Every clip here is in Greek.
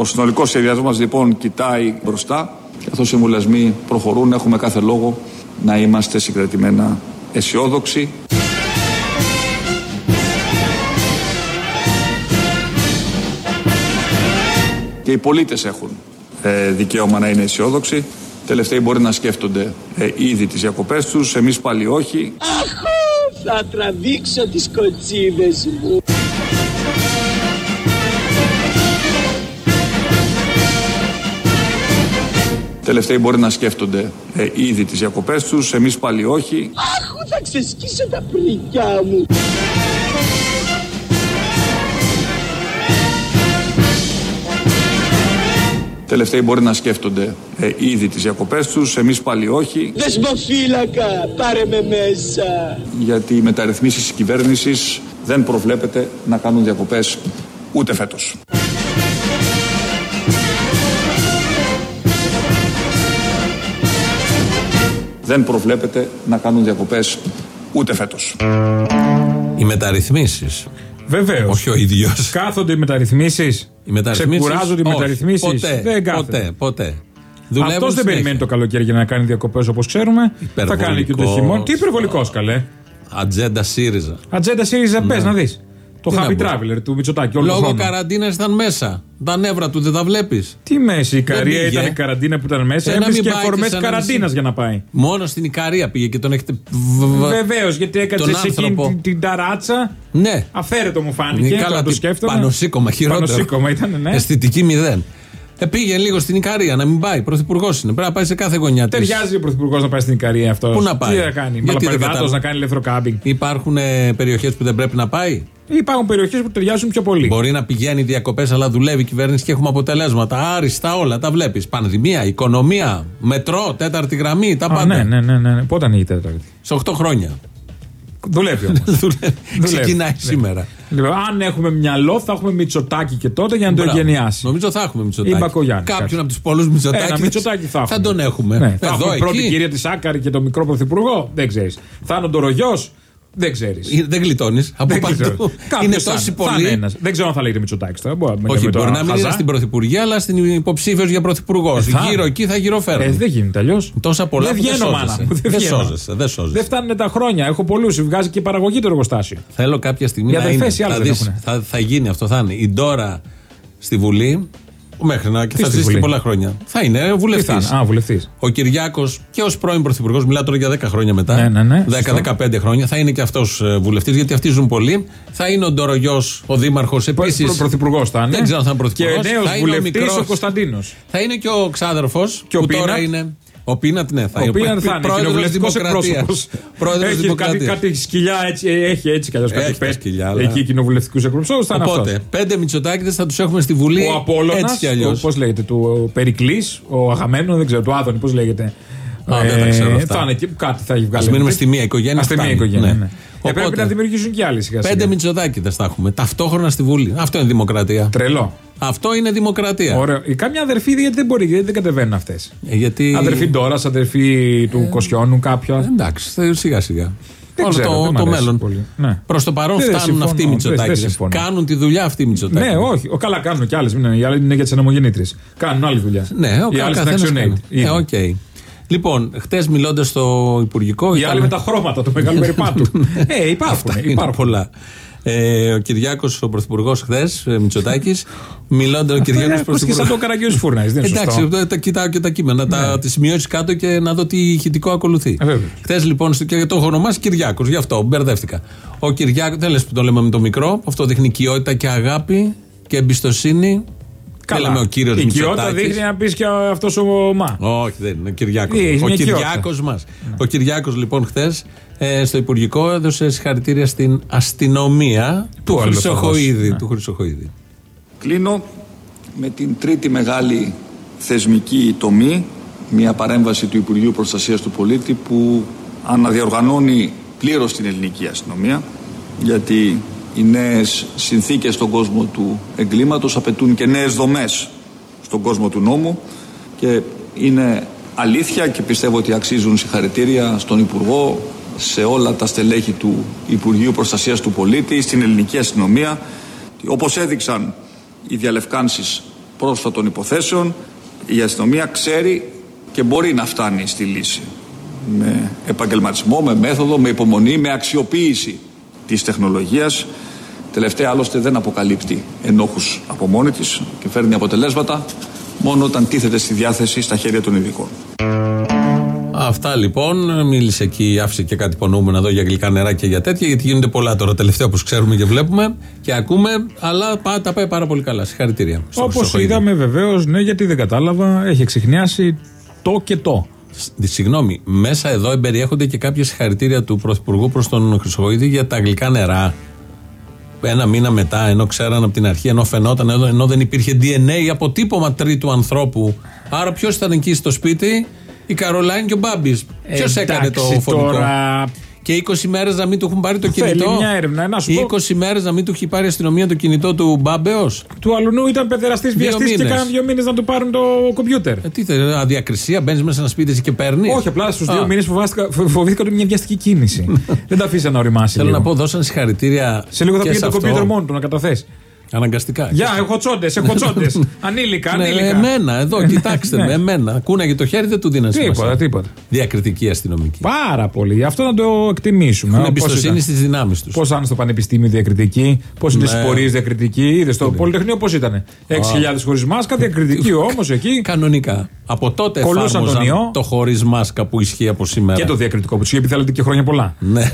Ο συνολικός σχεδιασμός μας λοιπόν κοιτάει μπροστά. Καθώς οι συμβουλασμοί προχωρούν, έχουμε κάθε λόγο να είμαστε συγκρατημένα αισιόδοξοι. Και οι πολίτες έχουν ε, δικαίωμα να είναι αισιόδοξοι. Τελευταίοι μπορεί να σκέφτονται ε, ήδη τις διακοπές τους, εμείς πάλι όχι. Αχ, θα τραβήξω τις κοτσίδες μου. Τελευταίοι μπορεί να σκέφτονται ε, ήδη τις διακοπές τους, εμείς πάλι όχι. Αχ, θα ξεσκίσω τα πρικιά μου. Τελευταίοι μπορεί να σκέφτονται ε, ήδη τις διακοπές τους, εμείς πάλι όχι. Δεσμοφύλακα, πάρε με μέσα. Γιατί οι μεταρρυθμίσεις της κυβέρνησης δεν προβλέπεται να κάνουν διακοπές ούτε φέτος. Δεν προβλέπεται να κάνουν διακοπές ούτε φέτος. Οι μεταρρυθμίσεις. Βεβαίως. Όχι ο ίδιος. Κάθονται οι μεταρρυθμίσεις. Οι μεταρρυθμίσεις, Ξεκουράζονται οι όχι, μεταρρυθμίσεις. Ποτέ, Δεν κάθονται. ποτέ, ποτέ. Αυτός Δουλεύουν δεν συνέχεια. περιμένει το καλοκαίρι για να κάνει διακοπές όπως ξέρουμε. Θα κάνει και το Υπερβολικός. χειμώνα. Τι υπερβολικός καλέ. Ατζέντα ΣΥΡΙΖΑ. Ατζέντα ΣΥΡΙΖΑ, πες να δεις. Το Τι να happy πω. traveler του Μητσοτάκη. Όλο τον Λόγω χρόνο. καραντίνας ήταν μέσα. Τα νεύρα του δεν τα βλέπεις. Τι μέση, η Καρία πήγε. ήταν η καραντίνα που ήταν μέσα. Ε, να Έβρισκε μην πάει αφορμέ και σε ένα καραντίνας νησί. για να πάει. Μόνο στην Ικαρία πήγε και τον έχετε. β- β- Βεβαίως, γιατί έκατσε τον σε εκείνη άνθρωπο. την, την ταράτσα. Ναι. Αφαίρετο μου φάνηκε. Είναι τώρα καλά, το τι σκέφτομαι. Πανοσύκωμα, χειρότερο. Πανοσύκωμα ήταν, ναι. Αισθητική μηδέν. Ε, πήγε λίγο στην Ικαρία να μην πάει. Πρωθυπουργός είναι. Πρέπει να πάει σε κάθε γωνιά της. Ταιριάζει ο Πρωθυπουργός να πάει στην Ικαρία αυτός. Πού να πάει; Τι θα κάνει, Γιατί δεν Μαλαπαρδάτο κατάλαβα. να κάνει ελεύθερο κάμπινγκ. Υπάρχουν περιοχές που δεν πρέπει να πάει; Υπάρχουν περιοχές που ταιριάζουν πιο πολύ. Μπορεί να πηγαίνει διακοπές, αλλά δουλεύει η κυβέρνηση και έχουμε αποτελέσματα. Άριστα όλα, τα βλέπεις. Πανδημία, οικονομία, μετρό, τέταρτη γραμμή, τα Α, πάντα. ναι, ναι, ναι, ναι. ναι. Πότε ανοίγει η Τέταρτη; Σε 8 χρόνια. Δουλεύει όμως. Δουλεύει. Ξεκινάει σήμερα. Λοιπόν, αν έχουμε μυαλό, θα έχουμε Μητσοτάκι και τότε για να το Μπράβο. εγγενιάσει. Νομίζω θα έχουμε Μητσοτάκη. Ή Μπακογιάννη, κάτι. Κάποιον από τους πολλούς Μητσοτάκη. Ένα Μητσοτάκι θα έχουμε. τον έχουμε. Ναι, θα Εδώ, έχουμε πρώτη εκεί. κυρία της Άκαρη και τον μικρό πρωθυπουργό. Δεν ξέρεις. Θα είναι ο Ντορογιός. Δεν ξέρεις. Ε, Δεν γλιτώνεις. Από παντού. Είναι τόσοι πολλοί. Δεν ξέρω αν θα λέγεται Μητσοτάκι τώρα. Μπορεί, Όχι, με το μπορεί να μην χαζά. είναι στην Πρωθυπουργία, αλλά στην υποψήφιος για Πρωθυπουργός. Ε, θα. Γύρω εκεί θα Ε, γυροφέρνει. δεν γίνεται αλλιώς. Τόσα πολλά δεν που δεν βγαίνω, μάνα σώζεσαι. μου. Δεν βγαίνω. σώζεσαι, δεν σώζεσαι. Δεν φτάνουν τα χρόνια. Έχω πολλούς. Βγάζει και παραγωγή το εργοστάσιο. Θέλω κάποια στιγμή Οι να αδερφές είναι. οι άλλες θα, δεν δεις, έχουνε. θα, θα γίνει αυτό. Θα είναι η Ντόρα στη Βουλή. Μέχρι να και Τι θα στη ζήσει και Βουλή; πολλά χρόνια. Θα είναι Τι βουλευτή. θα είναι; Α, βουλευτής. Ο Κυριάκος και ως πρώην πρωθυπουργός, μιλάω τώρα για 10 χρόνια μετά. Ναι, ναι, ναι, σωστό. 10-15 χρόνια. Θα είναι και αυτός βουλευτής, γιατί αυτοί ζουν πολύ. Θα είναι ο Ντορογιός, ο δήμαρχος επίσης. Πρωθυπουργός θα είναι. Δεν ξέρω αν θα είναι πρωθυπουργός. Και νέος Θα είναι ο βουλευτής μικρός. ο Κωνσταντίνος. Θα είναι και ο ξάδερφος Και ο που τώρα Πίνατ. είναι. Ο Πίνατ, ναι, θα Ο είναι. Πίναν θα είναι Πρόεδρος κοινοβουλευτικός Δημοκρατίας. εκπρόσωπος. Πρόεδρος Έχει κάτι, Δημοκρατίας. κάτι σκυλιά έτσι, έχει έτσι κι αλλιώς κάτι Έχει τα πέτ. σκυλιά, αλλά- Εκεί κοινοβουλευτικούς εκπροσώπους θα είναι αυτό. Οπότε, πέντε Μητσοτάκηδε θα τους έχουμε στη Βουλή. Ο Απόλογα, Έτσι κι αλλιώς. πώς λέγεται, του Περικλής, ο Αγαμένο, δεν ξέρω, του Άδωνη, πώς λέγεται. Α, δεν τα ξέρω αυτά. Θα είναι εκεί, κάτι θα έχει βγάλει. Α μείνουμε στη μία οικογένεια. Α, στη μία φτάνει. οικογένεια. Ναι. Ναι. Ε, πρέπει Οπότε, να δημιουργήσουν κι άλλοι σιγά Πέντε σιγά. Μητσοτάκηδες θα έχουμε. Ταυτόχρονα στη Βουλή. Αυτό είναι δημοκρατία. Τρελό. Αυτό είναι δημοκρατία. Ωραίο. Ε, Κάμια αδερφή γιατί δεν μπορεί, γιατί δεν κατεβαίνουν αυτές. Ε, γιατί... Αδερφή Ντόρας, αδερφή του Κοσιόνου, κάποια. Εντάξει, θα- σιγά σιγά. Δεν Όλο ξέρω, το, δεν μ' το αρέσει μέλλον. πολύ. Ναι. Προς το παρόν Δεν φτάνουν συμφωνώ, αυτοί οι δεν- δεν Μητσοτάκηδες. συμφωνώ. Κάνουν τη δουλειά αυτοί οι Μητσοτάκηδες. Ναι, όχι. Ο, καλά κάνουν κι άλλες. Οι άλλοι είναι για τις ανεμογεννήτριες. Κάνουν άλλη δουλειά. Ναι, ο Οι άλλες καθένας είναι κάνει. ActionAid. Ε, οκ. Λοιπόν, χτες μιλώντας στο Υπουργικό. Οι ήταν- άλλοι με τα χρώματα του μεγάλου περιπάτου. ε, υπάρχουν. Αυτά είναι υπάρχουν. πολλά. Ε, ο Κυριάκος, ο Πρωθυπουργός, χθες, Μητσοτάκης, μιλώντα ο Κυριάκο Ε, Πώς και σαν Πρωθυπουργό. το καραγκιόζη φούρνα. Δεν είναι Εντάξει, σωστό. τα, τα κοιτάω και τα κείμενα, τα τις σημειώσεις κάτω και να δω τι ηχητικό ακολουθεί. Ε, βέβαια. Χθες λοιπόν, στο, και το έχω ονομάσει Κυριάκος, γι' αυτό μπερδεύτηκα. Ο Κυριάκο, δεν λες που το λέμε με το μικρό, αυτό δείχνει οικειότητα και αγάπη και εμπιστοσύνη. Δεν λέμε ο κύριος Η οικειότητα Μητσοτάκης. δείχνει να πεις και αυτός ο Μα. Όχι, δεν είναι. Ο Κυριάκος. Ε, έχει Ο μια Κυριάκος μας. Ο Κυριάκος, λοιπόν, χθες στο Υπουργικό έδωσε συγχαρητήρια στην αστυνομία του άλλο θα Χρυσοχοίδη. δώσει, ναι. Του Χρυσοχοίδη. Κλείνω με την τρίτη μεγάλη θεσμική τομή, μια παρέμβαση του Υπουργείου Προστασίας του Πολίτη που αναδιοργανώνει πλήρως την ελληνική αστυνομία γιατί οι νέες συνθήκες στον κόσμο του εγκλήματος απαιτούν και νέες δομές στον κόσμο του νόμου και είναι αλήθεια και πιστεύω ότι αξίζουν συγχαρητήρια στον Υπουργό σε όλα τα στελέχη του Υπουργείου Προστασίας του Πολίτη, στην ελληνική αστυνομία. Όπως έδειξαν οι διαλευκάνσεις πρόσφατων υποθέσεων η αστυνομία ξέρει και μπορεί να φτάνει στη λύση με επαγγελματισμό, με μέθοδο, με υπομονή, με αξιοποίηση της τεχνολογίας τελευταία άλλωστε δεν αποκαλύπτει ενόχους από μόνη της και φέρνει αποτελέσματα μόνο όταν τίθεται στη διάθεση στα χέρια των ειδικών. Αυτά λοιπόν. Μίλησε εκεί, άφησε και κάτι υπονοούμενα εδώ για γλυκά νερά και για τέτοια, γιατί γίνονται πολλά τώρα τελευταία όπως ξέρουμε και βλέπουμε και ακούμε. Αλλά τα πάει πάρα πολύ καλά. Συγχαρητήρια. Όπως είδαμε βεβαίως, ναι, γιατί δεν κατάλαβα, έχει εξηχνιάσει το και το. Συγγνώμη, μέσα εδώ εμπεριέχονται και κάποια συγχαρητήρια του Πρωθυπουργού προς τον Χρυσοχοίδη για τα γλυκά νερά. Ένα μήνα μετά, ενώ ξέραν από την αρχή, ενώ φαινόταν, ενώ, ενώ δεν υπήρχε DNA αποτύπωμα τρίτου ανθρώπου. Άρα ποιος ήταν εκεί στο σπίτι, η Καρολάιν και ο Μπάμπης. Ποιος έκανε το φωνικό; Τώρα... Και 20 μέρες να μην του έχουν πάρει το Θέλει κινητό. μια έρευνα, να σου πω. 20 μέρες να μην του έχει πάρει η αστυνομία το κινητό του Μπάμπεω. Του αλουνού ήταν παιδεραστής βιαστής και μήνες. κάναν δύο μήνες να του πάρουν το κομπιούτερ. Ε, τι θέλει, αδιακρισία, μπαίνεις μέσα σε ένα σπίτι εσύ και παίρνεις; Όχι, απλά στους δύο Α. μήνες φοβήθηκα ότι μια βιαστική κίνηση. δεν τα αφήσα να οριμάσει. Θέλω λίγο. να πω, δώσαν συγχαρητήρια. Σε λίγο θα και πήγε σε το αυτό. κομπιούτερ μόνο του να καταθέσει. Αναγκαστικά. Γεια, έχω τσόντες, έχω τσόντες. Ανήλικα, Ναι, ανήλικα. εμένα, εδώ, κοιτάξτε Ναι. με, εμένα. Κούναγε το χέρι, δεν του δίνανε Τίποτα, σημασία. τίποτα. Διακριτική αστυνομική. Πάρα πολύ. Γι' αυτό να το εκτιμήσουμε. Έχουν εμπιστοσύνη στις δυνάμεις τους. Πώς ήταν στο πανεπιστήμιο διακριτική, πώς είναι Ναι. στις πορείες διακριτική, είδες στο Πολυτεχνείο πώς ήταν. 6.000 χωρίς μάσκα, διακριτική όμως εκεί. Κανονικά. Από τότε Κολούσαν εφάρμοζαν τον ιό. το χωρίς μάσκα που ισχύει από σήμερα. Και το διακριτικό που τους είχε πει θέλετε και χρόνια πολλά. Ναι,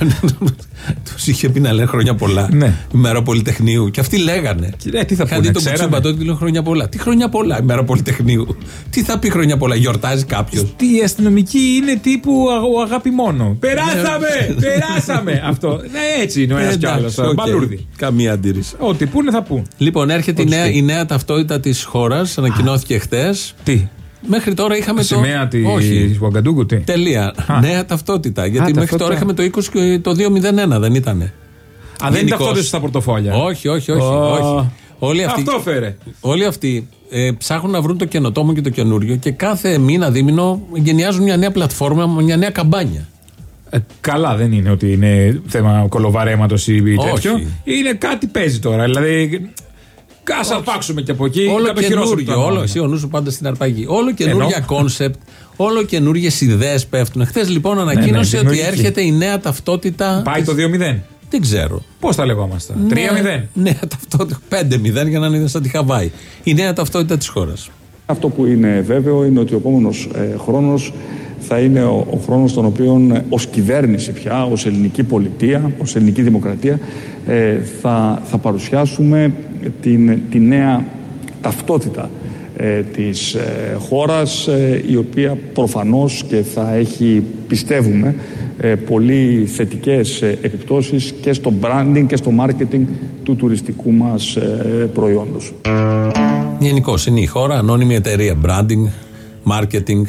τους είχε πει να λένε χρόνια πολλά. Ναι. Ημέρα Πολυτεχνείου. Και αυτοί λέγανε. Ε, τι θα Είχα πούνε, δει τον ξέραμε. Κουτσούμπα τότε και λέω χρόνια πολλά. Τι χρόνια πολλά, ημέρα Πολυτεχνείου. Τι θα πει χρόνια πολλά, γιορτάζει κάποιος. Τι η αστυνομική είναι τύπου αγ- αγάπη μόνο. Περάσαμε! Ναι. περάσαμε! Αυτό. Ναι, έτσι είναι ο ένας κι άλλος. Μπαλούρδι. Καμία αντίρρηση. Ό,τι πούνε θα πούν. Λοιπόν, έρχεται η Ό,τι νέα, στείλει. η νέα ταυτότητα της χώρας. Ανακοινώθηκε χτε. Τι; Μέχρι τώρα είχαμε το. Σημαία τη Όχι. Βαγκαντούγκου, τι; Τελεία. Α. Νέα ταυτότητα. Γιατί μέχρι ταυτότητα. τώρα είχαμε το 20 και το 201, δεν ήτανε. Α, δεν είναι Γενικώς. ταυτότητε στα πορτοφόλια. Όχι, όχι, όχι. Ω. όχι. Όλοι αυτοί, Αυτό φέρε. όλοι αυτοί ε, ψάχνουν να βρουν το καινοτόμο και το καινούριο και κάθε μήνα, δίμηνο γενιάζουν μια νέα πλατφόρμα, μια νέα καμπάνια. Ε, καλά δεν είναι ότι είναι θέμα κολοβαρέματος ή Όχι. τέτοιο. Είναι κάτι παίζει τώρα. Δηλαδή. Κάσα αρπάξουμε και από εκεί. όλο κατοχυρώσουμε καινούριο, το όλο, νόμο. εσύ ο νους σου πάντα στην αρπαγή. Όλο καινούργια Ενώ. κόνσεπτ, όλο καινούργιες ιδέες πέφτουν. Χθες λοιπόν ανακοίνωσε ότι Ναι, δημιουργική. έρχεται η νέα ταυτότητα. Πάει το 2-0. Δεν ξέρω. Πώς τα λεγόμαστε. 3-0. Νέα- Νέα ταυτότητα. 5-0 για να είναι σαν τη Χαβάη. Η νέα ταυτότητα της χώρας. Αυτό που είναι βέβαιο είναι ότι ο επόμενος ε, χρόνος θα είναι ο, ο χρόνος τον οποίο ε, ως κυβέρνηση πια, ως ελληνική πολιτεία, ως ελληνική δημοκρατία ε, θα, θα παρουσιάσουμε την, τη νέα ταυτότητα ε, της ε, χώρας ε, η οποία προφανώς και θα έχει πιστεύουμε ε, πολύ θετικές ε, επιπτώσεις και στο branding και στο marketing του τουριστικού μας ε, προϊόντος. Γενικώ είναι η χώρα, ανώνυμη εταιρεία. Branding, marketing.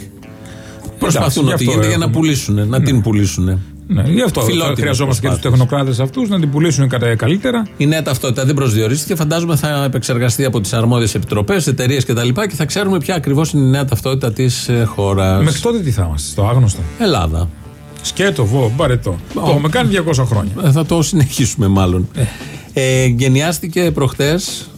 Προσπαθούν γι' ό,τι αυτό γίνεται για να έχουμε. πουλήσουν, να την πουλήσουν. Ναι, γι' αυτό Φιλότιμες χρειαζόμαστε και τους προσπάθειες. τεχνοκράτες αυτούς να την πουλήσουν κατά καλύτερα. Η νέα ταυτότητα δεν προσδιορίστηκε. Φαντάζομαι θα επεξεργαστεί από τις αρμόδιες επιτροπές, εταιρείες κτλ. Και, και θα ξέρουμε ποια ακριβώς είναι η νέα ταυτότητα της χώρας. Μέχρι τότε τι θα είμαστε, στο άγνωστο. Ελλάδα. Σκέτο, βο, μπαρετό. Το έχουμε κάνει 200 χρόνια. Ε, Θα το συνεχίσουμε μάλλον. Ε, γενιάστηκε προχτές.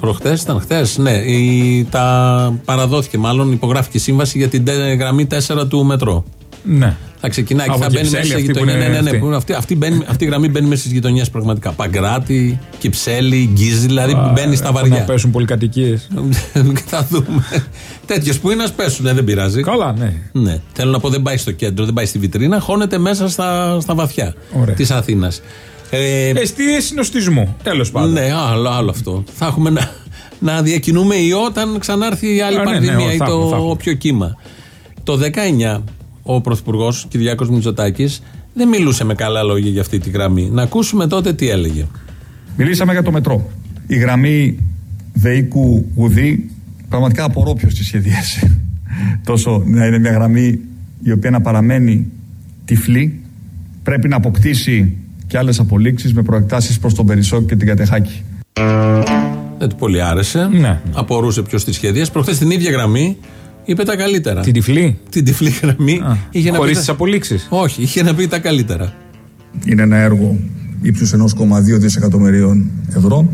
Προχτές ήταν χθες, ναι. Η, τα παραδόθηκε μάλλον, υπογράφηκε η σύμβαση για την τε- γραμμή 4 του μετρό. Ναι. Θα ξεκινάει και Από θα μπαίνει μέσα Κυψέλη σε αυτή που γειτονιά. είναι Ναι, ναι, ναι, αυτή. που είναι αυτή, αυτή, μπαίνει, αυτή η γραμμή μπαίνει μέσα στις γειτονιές πραγματικά. Παγκράτη, Κυψέλη, Γκίζη, δηλαδή που μπαίνει στα Έχουν βαριά. Να πέσουν πολυκατοικίες. θα δούμε. Τέτοιες που είναι, ας πέσουν, δεν πειράζει. Καλά, ναι. Ναι. Θέλω να πω, δεν πάει στο κέντρο, δεν πάει στη βιτρίνα, χώνεται μέσα στα, στα βαθιά Ωραία. της Αθήνας. Ε, Εστίε συνοστισμού. Τέλος πάντων. ναι, άλλο, άλλο αυτό. Θα έχουμε να, να διακινούμε ιό όταν ξανάρθει η άλλη Α, ναι, ναι, πανδημία ή θα έχουμε, θα το έχουμε. όποιο κύμα. Το 19 ο Πρωθυπουργός Κυριάκος Μητσοτάκης δεν μιλούσε με καλά λόγια για αυτή τη γραμμή. Να ακούσουμε τότε τι έλεγε. Μιλήσαμε για το μετρό. Η γραμμή Δεϊκού Γουδί, πραγματικά απορώ ποιος τη σχεδίασε. Τόσο να είναι μια γραμμή η οποία να παραμένει τυφλή, πρέπει να αποκτήσει και άλλες απολύξεις με προεκτάσεις προς τον Περισσό και την Κατεχάκη. Δεν του πολύ άρεσε. Ναι. Απορούσε ποιος τη σχεδίασε. Προχθές την ίδια γραμμή είπε τα καλύτερα. Την τυφλή; Την τυφλή γραμμή είχε να πει. Χωρίς τα- τις απολύξεις. Όχι, είχε να πει τα καλύτερα. Είναι ένα έργο ύψους 1,2 δισεκατομμυρίων ευρώ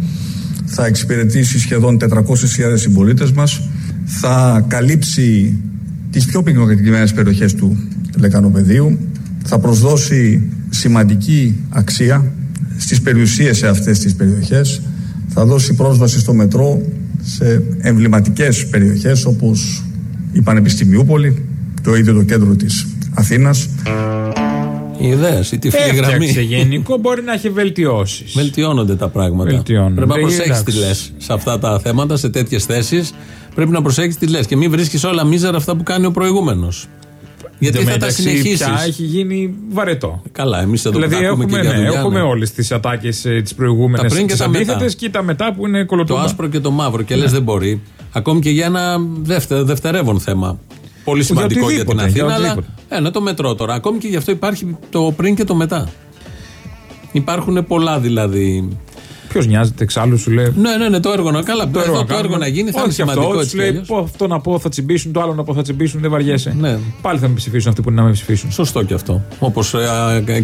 θα εξυπηρετήσει σχεδόν 400.000 συμπολίτες μας, θα καλύψει τις πιο πυκνοκατοικημένες περιοχές του Λεκανοπεδίου, θα προσδώσει σημαντική αξία στις περιουσίες σε αυτές τις περιοχές, θα δώσει πρόσβαση στο μετρό σε εμβληματικές περιοχές όπως η Πανεπιστημιούπολη, το ίδιο το κέντρο της Αθήνας. Οι ιδέες, η τυφλή γραμμή. Σε γενικό μπορεί να έχει βελτιώσεις. Βελτιώνονται τα πράγματα. Βελτιώνονται. Πρέπει να Ε, προσέξεις εντάξει. τι λες σε αυτά τα θέματα, σε τέτοιες θέσεις. Πρέπει να προσέξεις τι λες και μην βρίσκεις όλα μίζερα αυτά που κάνει ο προηγούμενος. Γιατί Εν τω θα τα μεταξύ, συνεχίσεις. Πια έχει γίνει βαρετό. Καλά, εμείς εδώ Δηλαδή που τα ακούμε έχουμε, και για ναι, δουλειά, έχουμε ναι. όλες τις ατάκες τις προηγούμενες Τα πριν και τα μετά. και τα μετά που είναι Το κολοτούμπα. άσπρο και το μαύρο. Και λες δεν μπορεί. Ακόμη και για ένα δευτε, δευτερεύον θέμα. Πολύ σημαντικό για, την οτιδήποτε, για Αθήνα, αλλά οτιδήποτε. ένα το μετρό τώρα. Ακόμη και γι' αυτό υπάρχει το πριν και το μετά. Υπάρχουν πολλά δηλαδή. Ποιος νοιάζεται εξάλλου, σου λέει; Ναι, ναι, ναι, το έργο να καλά. Το, έργο, το έργο να γίνει θα είναι Όχι σημαντικό αυτό, έτσι σου κι λέει αλλιώς. πω αυτό να πω θα τσιμπήσουν, το άλλο να πω θα τσιμπήσουν, δεν βαριέσαι. Ναι. Πάλι θα με ψηφίσουν αυτοί που είναι να με ψηφίσουν. Σωστό και αυτό. Όπως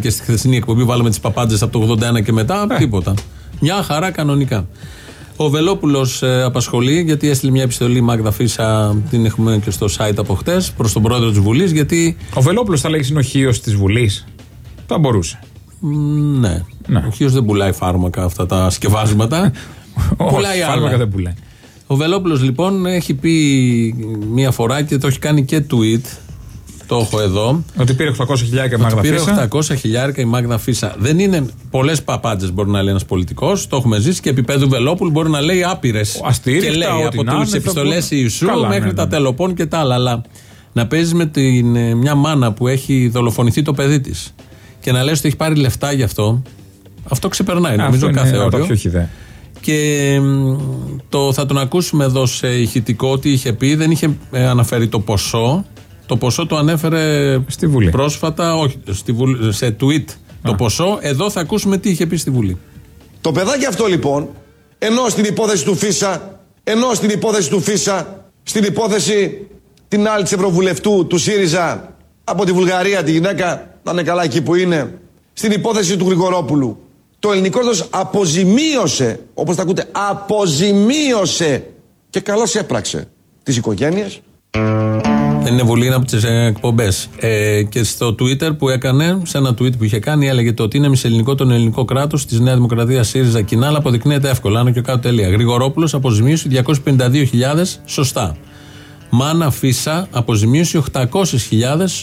και στη χθεσινή εκπομπή βάλαμε τις παπάντζες από το 81 και μετά, Ε. τίποτα. Μια χαρά κανονικά. Ο Βελόπουλος απασχολεί γιατί έστειλε μια επιστολή η Μάγδα Φίσα, την έχουμε και στο site από χτες, προς τον πρόεδρο της Βουλής, γιατί. Ο Βελόπουλος θα λέγει είναι ο χείο της Βουλής. Θα μπορούσε. Μ, Ναι. Ναι. Ο Χίος δεν πουλάει φάρμακα αυτά τα σκευάσματα. πουλάει Όχι, άλλα. φάρμακα δεν πουλάει. Ο Βελόπουλος λοιπόν έχει πει μία φορά και το έχει κάνει και tweet. Το έχω εδώ. Ότι πήρε 800 χιλιάρικα Ότι Μάγδα πήρε Φίσα. 800 χιλιάρικα η Μάγδα Φίσα. Δεν είναι πολλές παπάντζες, μπορεί να λέει ένας πολιτικός. Το έχουμε ζήσει και επίπεδου Βελόπουλου μπορεί να λέει άπειρες. Αστήρικτα, Και λέει ό,τι από να είναι, τι θα επιστολές πω- Ιησού Καλά, μέχρι ναι, τα ναι. τελοπών και τα άλλα. Αλλά να παίζεις με την, ε, μια μάνα που έχει δολοφονηθεί το παιδί της και να λες ότι έχει πάρει λεφτά γι' αυτό. Αυτό ξεπερνάει Αυτό νομίζω είναι κάθε από τα όριο. πιο χιδέα. Και μ, το, θα τον ακούσουμε εδώ σε ηχητικό τι είχε πει. Δεν είχε ε, αναφέρει το ποσό. Το ποσό το ανέφερε Στη Βουλή. πρόσφατα, όχι, στη Βουλή, σε tweet το ποσό. Εδώ θα ακούσουμε τι είχε πει στη Βουλή. Το παιδάκι αυτό λοιπόν, ενώ στην υπόθεση του Φίσα, ενώ στην υπόθεση του Φίσα, στην υπόθεση την άλλη της Ευρωβουλευτού του ΣΥΡΙΖΑ από τη Βουλγαρία, τη γυναίκα, να είναι καλά εκεί που είναι, στην υπόθεση του Γρηγορόπουλου, το ελληνικό κράτος αποζημίωσε, όπως τα ακούτε, αποζημίωσε και καλώς έπραξε τις οικογένειες, Δεν είναι Βουλή, είναι από τις εκπομπές. Ε, και στο Twitter που έκανε, σε ένα tweet που είχε κάνει, έλεγε το ότι είναι μισελληνικό τον ελληνικό κράτος της Νέα Δημοκρατία ΣΥΡΙΖΑ κοινά, αλλά αποδεικνύεται εύκολα. Άνω και κάτω τελεία. Γρηγορόπουλος αποζημίωση 252.000 σωστά. Μάνα Φίσα αποζημίωση 800.000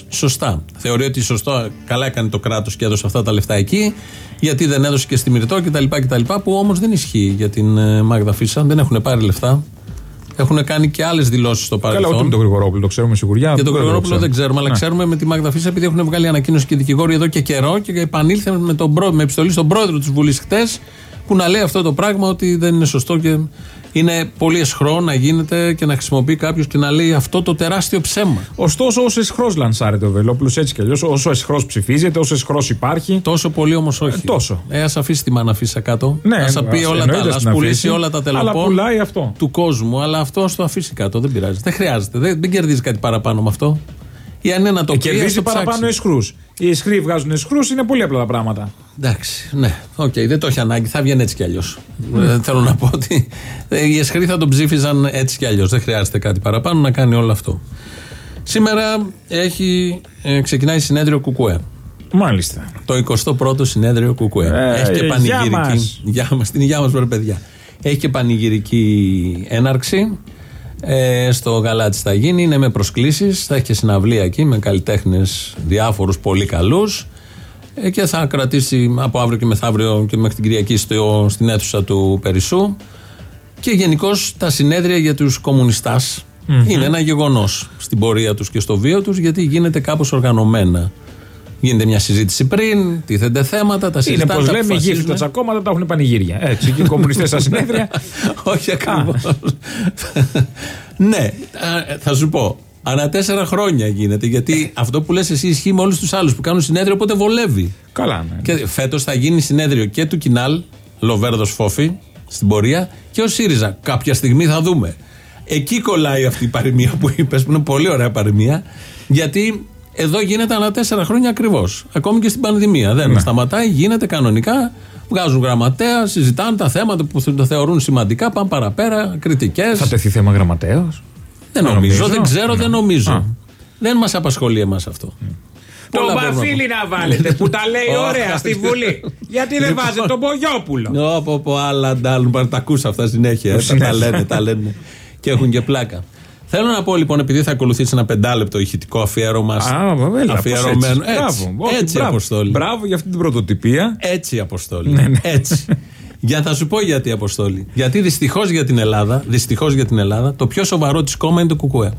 σωστά. Θεωρεί ότι σωστό, καλά έκανε το κράτος και έδωσε αυτά τα λεφτά εκεί, γιατί δεν έδωσε και στη Μυρτό κτλ. κτλ που όμως δεν ισχύει για την ε, Μάγδα Φίσα. Δεν έχουν πάρει λεφτά. Έχουν κάνει και άλλες δηλώσεις στο παρελθόν. Καλά, ούτε με τον Γρηγορόπουλο, το ξέρουμε σιγουριά. Για τον δεν το Γρηγορόπουλο δεν ξέρουμε, αλλά Ναι. ξέρουμε με τη Μάγδα Φίσα επειδή έχουν βγάλει ανακοίνωση και δικηγόροι εδώ και καιρό και επανήλθε με, τον, πρό- με επιστολή στον πρόεδρο της Βουλής χτες που να λέει αυτό το πράγμα ότι δεν είναι σωστό και είναι πολύ εσχρό να γίνεται και να χρησιμοποιεί κάποιος και να λέει αυτό το τεράστιο ψέμα. Ωστόσο, όσο εσχρός λανσάρεται ο Βελόπουλος έτσι κι αλλιώς, όσο εσχρός ψηφίζεται, όσο εσχρός υπάρχει. Τόσο πολύ όμως όχι. τόσο. Ε, ας αφήσει τη μάνα Φίσα κάτω. Ναι, ας πει ας- όλα τα εννοείται άλλα. ας Ας την πουλήσει αφήσει, όλα τα αλλά τελοπών πουλάει αυτό. του κόσμου. Αλλά αυτό ας το αφήσει κάτω. Δεν πειράζει. Δεν χρειάζεται. Δεν, δεν κερδίζει κάτι παραπάνω με αυτό. Ή αν είναι να το Ε, πει, ας κερδίζει το παραπάνω ψάξει. εσχρούς. Οι εσχροί βγάζουν εσχρούς, είναι πολύ απλά τα πράγματα. Εντάξει, ναι, οκ, δεν το έχει ανάγκη, θα βγαίνει έτσι κι αλλιώς. θέλω να πω ότι ε, οι αισχροί θα τον ψήφιζαν έτσι κι αλλιώς. Δεν χρειάζεται κάτι παραπάνω να κάνει όλο αυτό. Σήμερα έχει, ε, ξεκινάει συνέδριο Κουκουέ. Μάλιστα. Το 21ο συνέδριο Κουκουέ. Ε, έχει και γεια πανηγυρική. μας. Γεια μας, την υγεία μας, βρε παιδιά. Έχει και πανηγυρική έναρξη. Ε, στο Γαλάτσι θα γίνει, είναι με προσκλήσεις. Θα έχει και συναυλία εκεί με καλλιτέχνες διάφορους πολύ καλούς. Ε, και θα κρατήσει από αύριο και μεθαύριο και μέχρι την Κυριακή στο, στην αίθουσα του Περισσού. Και γενικώς τα συνέδρια για τους κομμουνιστα είναι ένα γεγονός στην πορεία τους και στο βίο τους γιατί γίνεται κάπως οργανωμένα. Γίνεται μια συζήτηση πριν, τίθενται θέματα, τα Είναι συζητάνε. πως τα λέμε, οι γύφτοι αποφασίζουν. τα τσακώματα τα έχουν πανηγύρια. Έτσι, και οι κομμουνιστές στα συνέδρια. Όχι ακριβώς. ναι, α, θα σου πω. Ανά τέσσερα χρόνια γίνεται. Γιατί αυτό που λες εσύ ισχύει με όλους τους άλλους που κάνουν συνέδριο, οπότε βολεύει. Καλά, ναι. Και φέτος θα γίνει συνέδριο και του Κινάλ, Λοβέρδο Φόφη, στην πορεία, και ο ΣΥΡΙΖΑ. Κάποια στιγμή θα δούμε. Εκεί κολλάει αυτή η παροιμία που είπες, που είναι πολύ ωραία παροιμία, γιατί Εδώ γίνεται ανά τέσσερα χρόνια ακριβώς. Ακόμη και στην πανδημία. Δεν Ναι. σταματάει, γίνεται κανονικά. Βγάζουν γραμματέα, συζητάνε τα θέματα που το θεωρούν σημαντικά, πάνε παραπέρα, κριτικές. Θα τεθεί θέμα γραμματέο. Δεν νομίζω, δεν ξέρω, Ναι. δεν νομίζω. Α. Δεν μας απασχολεί εμάς αυτό. Το Πολλά μπορούμε να Βασίλη να βάλετε που τα λέει Ω, ωραία στη Βουλή. Γιατί δεν Λοιπόν. βάζετε τον Μπογιόπουλο. Ω, πω, πω, άλλα αντάλλουν. Πάρε, Τα ακούς αυτά συνέχεια. ε, Τα, τα Συνέχεια. λένε, τα λένε. Και έχουν και πλάκα. Θέλω να πω λοιπόν, επειδή θα ακολουθήσει ένα πεντάλεπτο ηχητικό αφιέρωμα. Α, βέβαια, αφιερωμένο. έτσι. Μπράβο. Όχι, έτσι μπράβο. Αποστόλη. Μπράβο για αυτή την πρωτοτυπία. Έτσι, Αποστόλη. Ναι, ναι. Έτσι. Για θα σου πω γιατί, Αποστόλη. Γιατί δυστυχώς για την Ελλάδα, δυστυχώς για την Ελλάδα, το πιο σοβαρό της κόμμα είναι το Κουκουέ.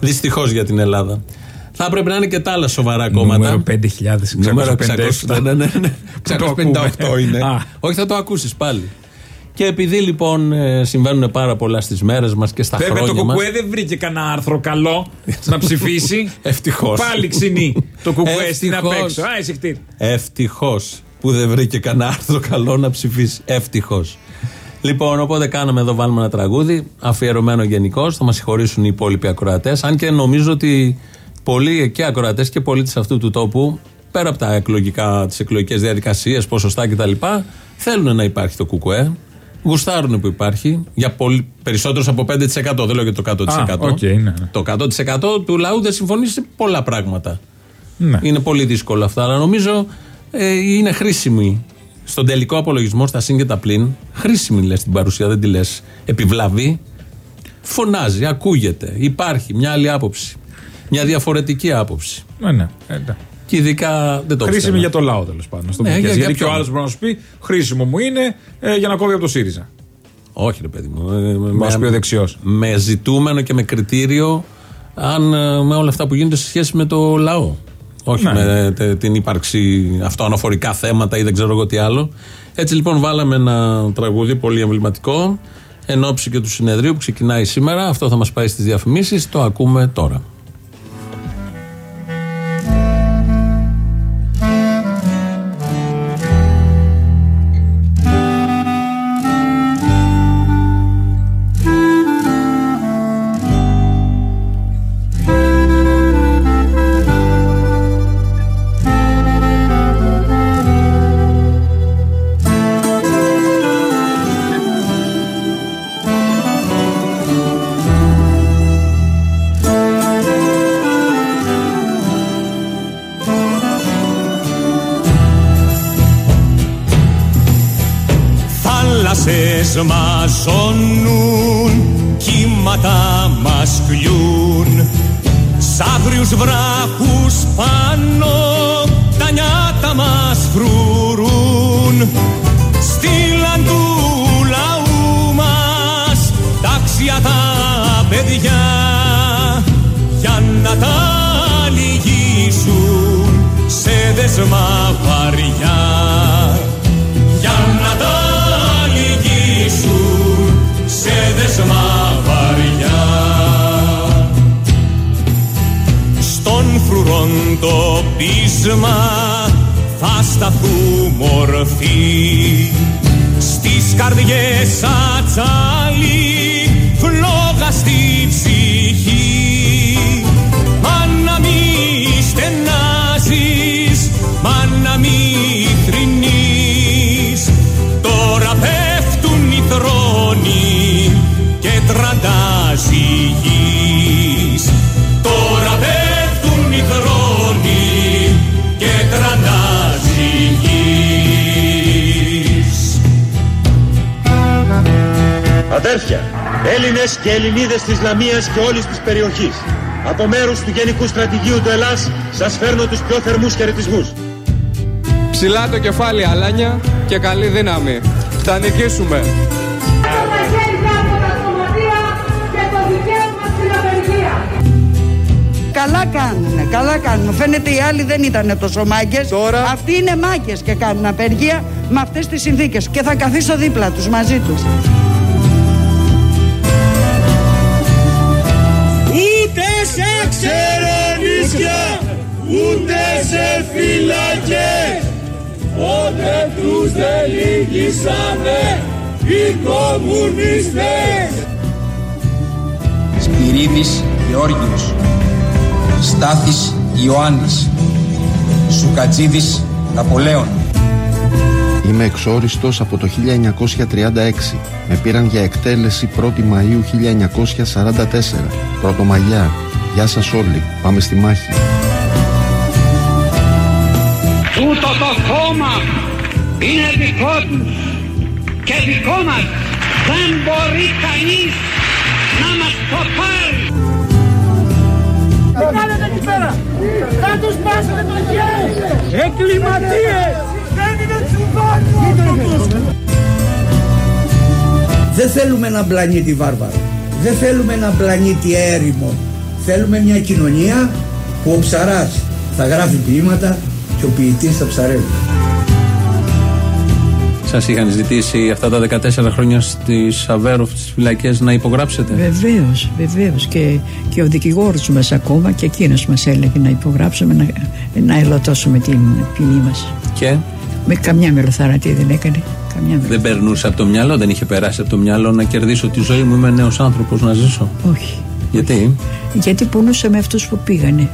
Δυστυχώς για την Ελλάδα. Θα έπρεπε να είναι και τα άλλα σοβαρά κόμματα. Νούμερο 5.657. Νούμερο 600, ναι, ναι, ναι. Το 658 ακούμε. είναι. Α. Όχι, θα το ακούσεις πάλι. Και επειδή λοιπόν ε, συμβαίνουν πάρα πολλά στις μέρες μας και στα Βέβαια το χρόνια μα. κουκουέ δεν βρήκε κανένα άρθρο καλό να ψηφίσει. Ευτυχώς. Πάλι ξυνή το κουκουέ στην απ' Ευτυχώς. έξω. Α, εισηχτήρ. Ευτυχώς που δεν βρήκε κανένα άρθρο καλό να ψηφίσει. Ευτυχώς. Λοιπόν, οπότε κάναμε εδώ, βάλουμε ένα τραγούδι, αφιερωμένο γενικώς. Θα μας συγχωρήσουν οι υπόλοιποι ακροατές. Αν και νομίζω ότι πολλοί και ακροατές και πολίτες αυτού του τόπου, πέρα από τα εκλογικά, τις εκλογικές διαδικασίες, ποσοστά κτλ., θέλουν να υπάρχει το κουκουέ. Γουστάρουν που υπάρχει για πολύ, περισσότερους από 5%. Δεν λέω για το 100%. Α, οκ, ναι, ναι. Το 100% του λαού δεν συμφωνεί σε πολλά πράγματα. Ναι. Είναι πολύ δύσκολο αυτά, αλλά νομίζω ε, είναι χρήσιμη. Στον τελικό απολογισμό, στα συν και τα πλην, χρήσιμη λες την παρουσία, δεν τη λες επιβλαβή. Φωνάζει, ακούγεται, υπάρχει μια άλλη άποψη. Μια διαφορετική άποψη. Ναι, ναι. ε, ναι. Και ειδικά δεν το Χρήσιμη πιστεύω. για το λαό τέλος πάντων. στο Ναι, πούμε και για- έτσι. για Γιατί και ο ποιον; άλλος μπορεί να σου πει χρήσιμο μου είναι ε, για να κόβει από το ΣΥΡΙΖΑ. Όχι, ρε παιδί μου. Ε, Μας σου πει ο δεξιός. με ζητούμενο και με κριτήριο αν ε, με όλα αυτά που γίνονται σε σχέση με το λαό. Όχι Ναι. με τε- την ύπαρξη αυτοαναφορικά θέματα ή δεν ξέρω εγώ τι άλλο. Έτσι λοιπόν βάλαμε ένα τραγούδι πολύ εμβληματικό εν ώψη και του συνεδρίου που ξεκινάει σήμερα. Αυτό θα μας πάει στις διαφημίσεις. Το ακούμε τώρα. Μαζώνουν, κύματα μας κλειούν Σ' άγριους βράχους πάνω τα νιάτα μας φρουρούν. Στείλαν του λαού μας τάξια τα παιδιά για να τα λυγίσουν σε δεσμά βαριά σε δεσμά βαριά. Στον φρουρόν το πείσμα θα σταθούμε ορθοί στις καρδιές ατσάλι φλόγα στη ψυχή Αδέρφια, Έλληνες και Ελληνίδες της Λαμίας και όλης της περιοχής. Από μέρους του Γενικού Στρατηγίου του Ελλάς σας φέρνω τους πιο θερμούς χαιρετισμούς. Ψηλά το κεφάλι Αλάνια και καλή δύναμη. Θα νικήσουμε. τα χέρια από τα σωματεία και το δικαίωμα στην απεργία. Καλά κάνουνε, καλά κάνουν. Φαίνεται οι άλλοι δεν ήταν τόσο μάγκες. Τώρα- Αυτοί είναι μάγκες και κάνουν απεργία με αυτές τις συνθήκες. Και θα καθίσω δίπλα τους, μαζί τους. Ούτε σε ξερονίσια, ούτε σε φυλακές, ποτέ τους δεν λύγησανε οι κομμουνιστές. Σπυρίδης Γεώργιος Στάθης Ιωάννης Σουκατζίδης Ναπολέων Είμαι εξόριστος από το 1936. Με πήραν για εκτέλεση 1η Μαΐου 1944. Πρωτομαγιά. Γεια σας όλοι. Πάμε στη μάχη. Τούτο το κόμμα είναι δικό τους και δικό μας. Δεν μπορεί κανείς να μας το πάρει. Τι κάνετε εκεί πέρα; Θα τους πάσετε το χέρι. Εγκληματίες. Δεν είναι τσουβάκι. Δεν θέλουμε ένα πλανήτη βάρβαρο. Δεν θέλουμε ένα πλανήτη έρημο. Θέλουμε μια κοινωνία που ο ψαράς θα γράφει ποίηματα και ο ποιητής θα ψαρεύει. Σας είχαν ζητήσει αυτά τα 14 χρόνια στις Αβέροφ, στι φυλακές, να υπογράψετε; Βεβαίως, βεβαίως. Και, και ο δικηγόρος μας ακόμα και εκείνος μας έλεγε να υπογράψουμε, να, να ελωτώσουμε την ποινή μας. Και; Με καμιά μελοθαρατή δεν έκανε. Καμιά δεν περνούσε από το μυαλό, δεν είχε περάσει από το μυαλό να κερδίσω τη ζωή μου. Είμαι νέος άνθρωπος να ζήσω. Όχι. Γιατί; Γιατί πονούσαμε αυτούς που πήγανε.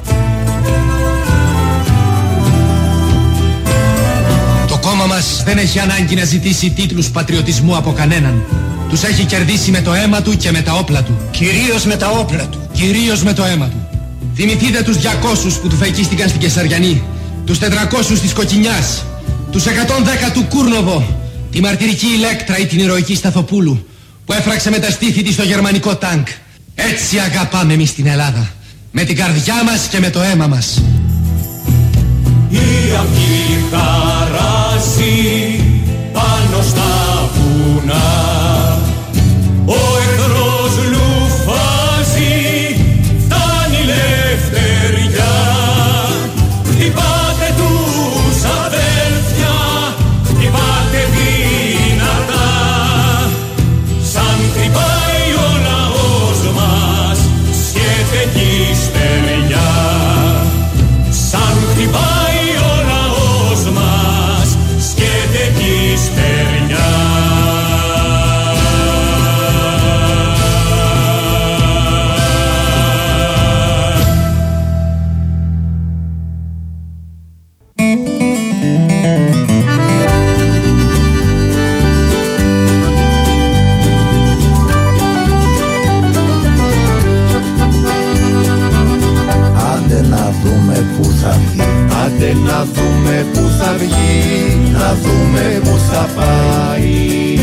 Το κόμμα μας δεν έχει ανάγκη να ζητήσει τίτλους πατριωτισμού από κανέναν. Τους έχει κερδίσει με το αίμα του και με τα όπλα του. Κυρίως με τα όπλα του. Κυρίως με το αίμα του. Θυμηθείτε τους 200 που του φεκίστηκαν στην Κεσαριανή. Τους 400 της Κοκκινιάς. Τους 110 του Κούρνοβο. Τη μαρτυρική Ηλέκτρα ή την ηρωική Σταθοπούλου. Που έφραξε με τα στήθη της στο γερμανικό τάγκ. Έτσι αγαπάμε εμείς την Ελλάδα. Με την καρδιά μας και με το αίμα μας. Η αυγή χαράσει πάνω στα βουνά Να δούμε που θα πάει.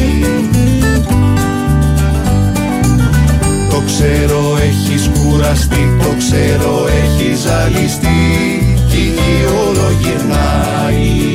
Το ξέρω έχεις κουραστεί Το ξέρω έχεις ζαλιστεί Κι η γη όλο γυρνάει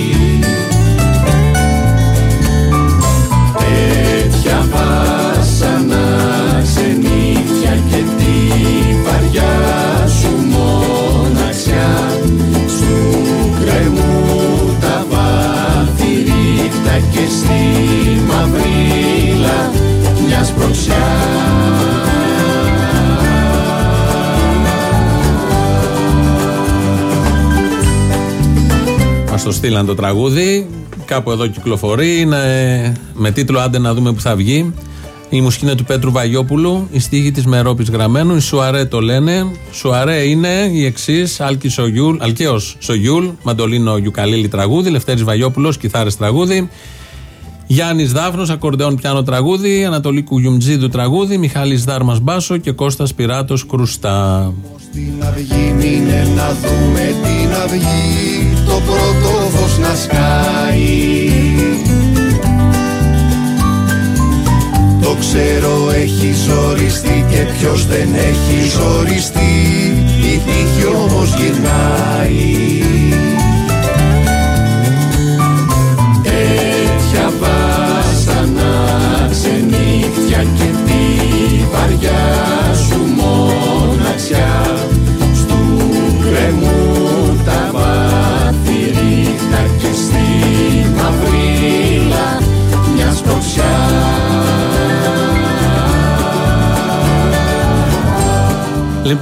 στείλαν το τραγούδι. Κάπου εδώ κυκλοφορεί. Είναι με τίτλο Άντε να δούμε που θα βγει. Η μουσική είναι του Πέτρου Βαγιόπουλου. Η στίχη της Μερόπη Γραμμένου. Η Σουαρέ το λένε. Σουαρέ είναι η εξής. Αλκαίος Σογιούλ. Μαντολίνο Γιουκαλίλη τραγούδι. Λευτέρης Βαγιόπουλος. Κιθάρες τραγούδι. Γιάννης Δάφνος, ακορντεόν πιάνο τραγούδι. Ανατολή Κουγιουμτζίδου τραγούδι. Μιχάλης Δάρμας Μπάσο και Κώστας Πυράτο Κρουστά. Την αυγή μείνε να δούμε την αυγή Το πρώτο φως να σκάει. Το ξέρω έχει ζοριστεί και ποιος δεν έχει ζοριστεί. Η τύχη όμως γυρνάει. Τέτοια βάσανα ξενύχια και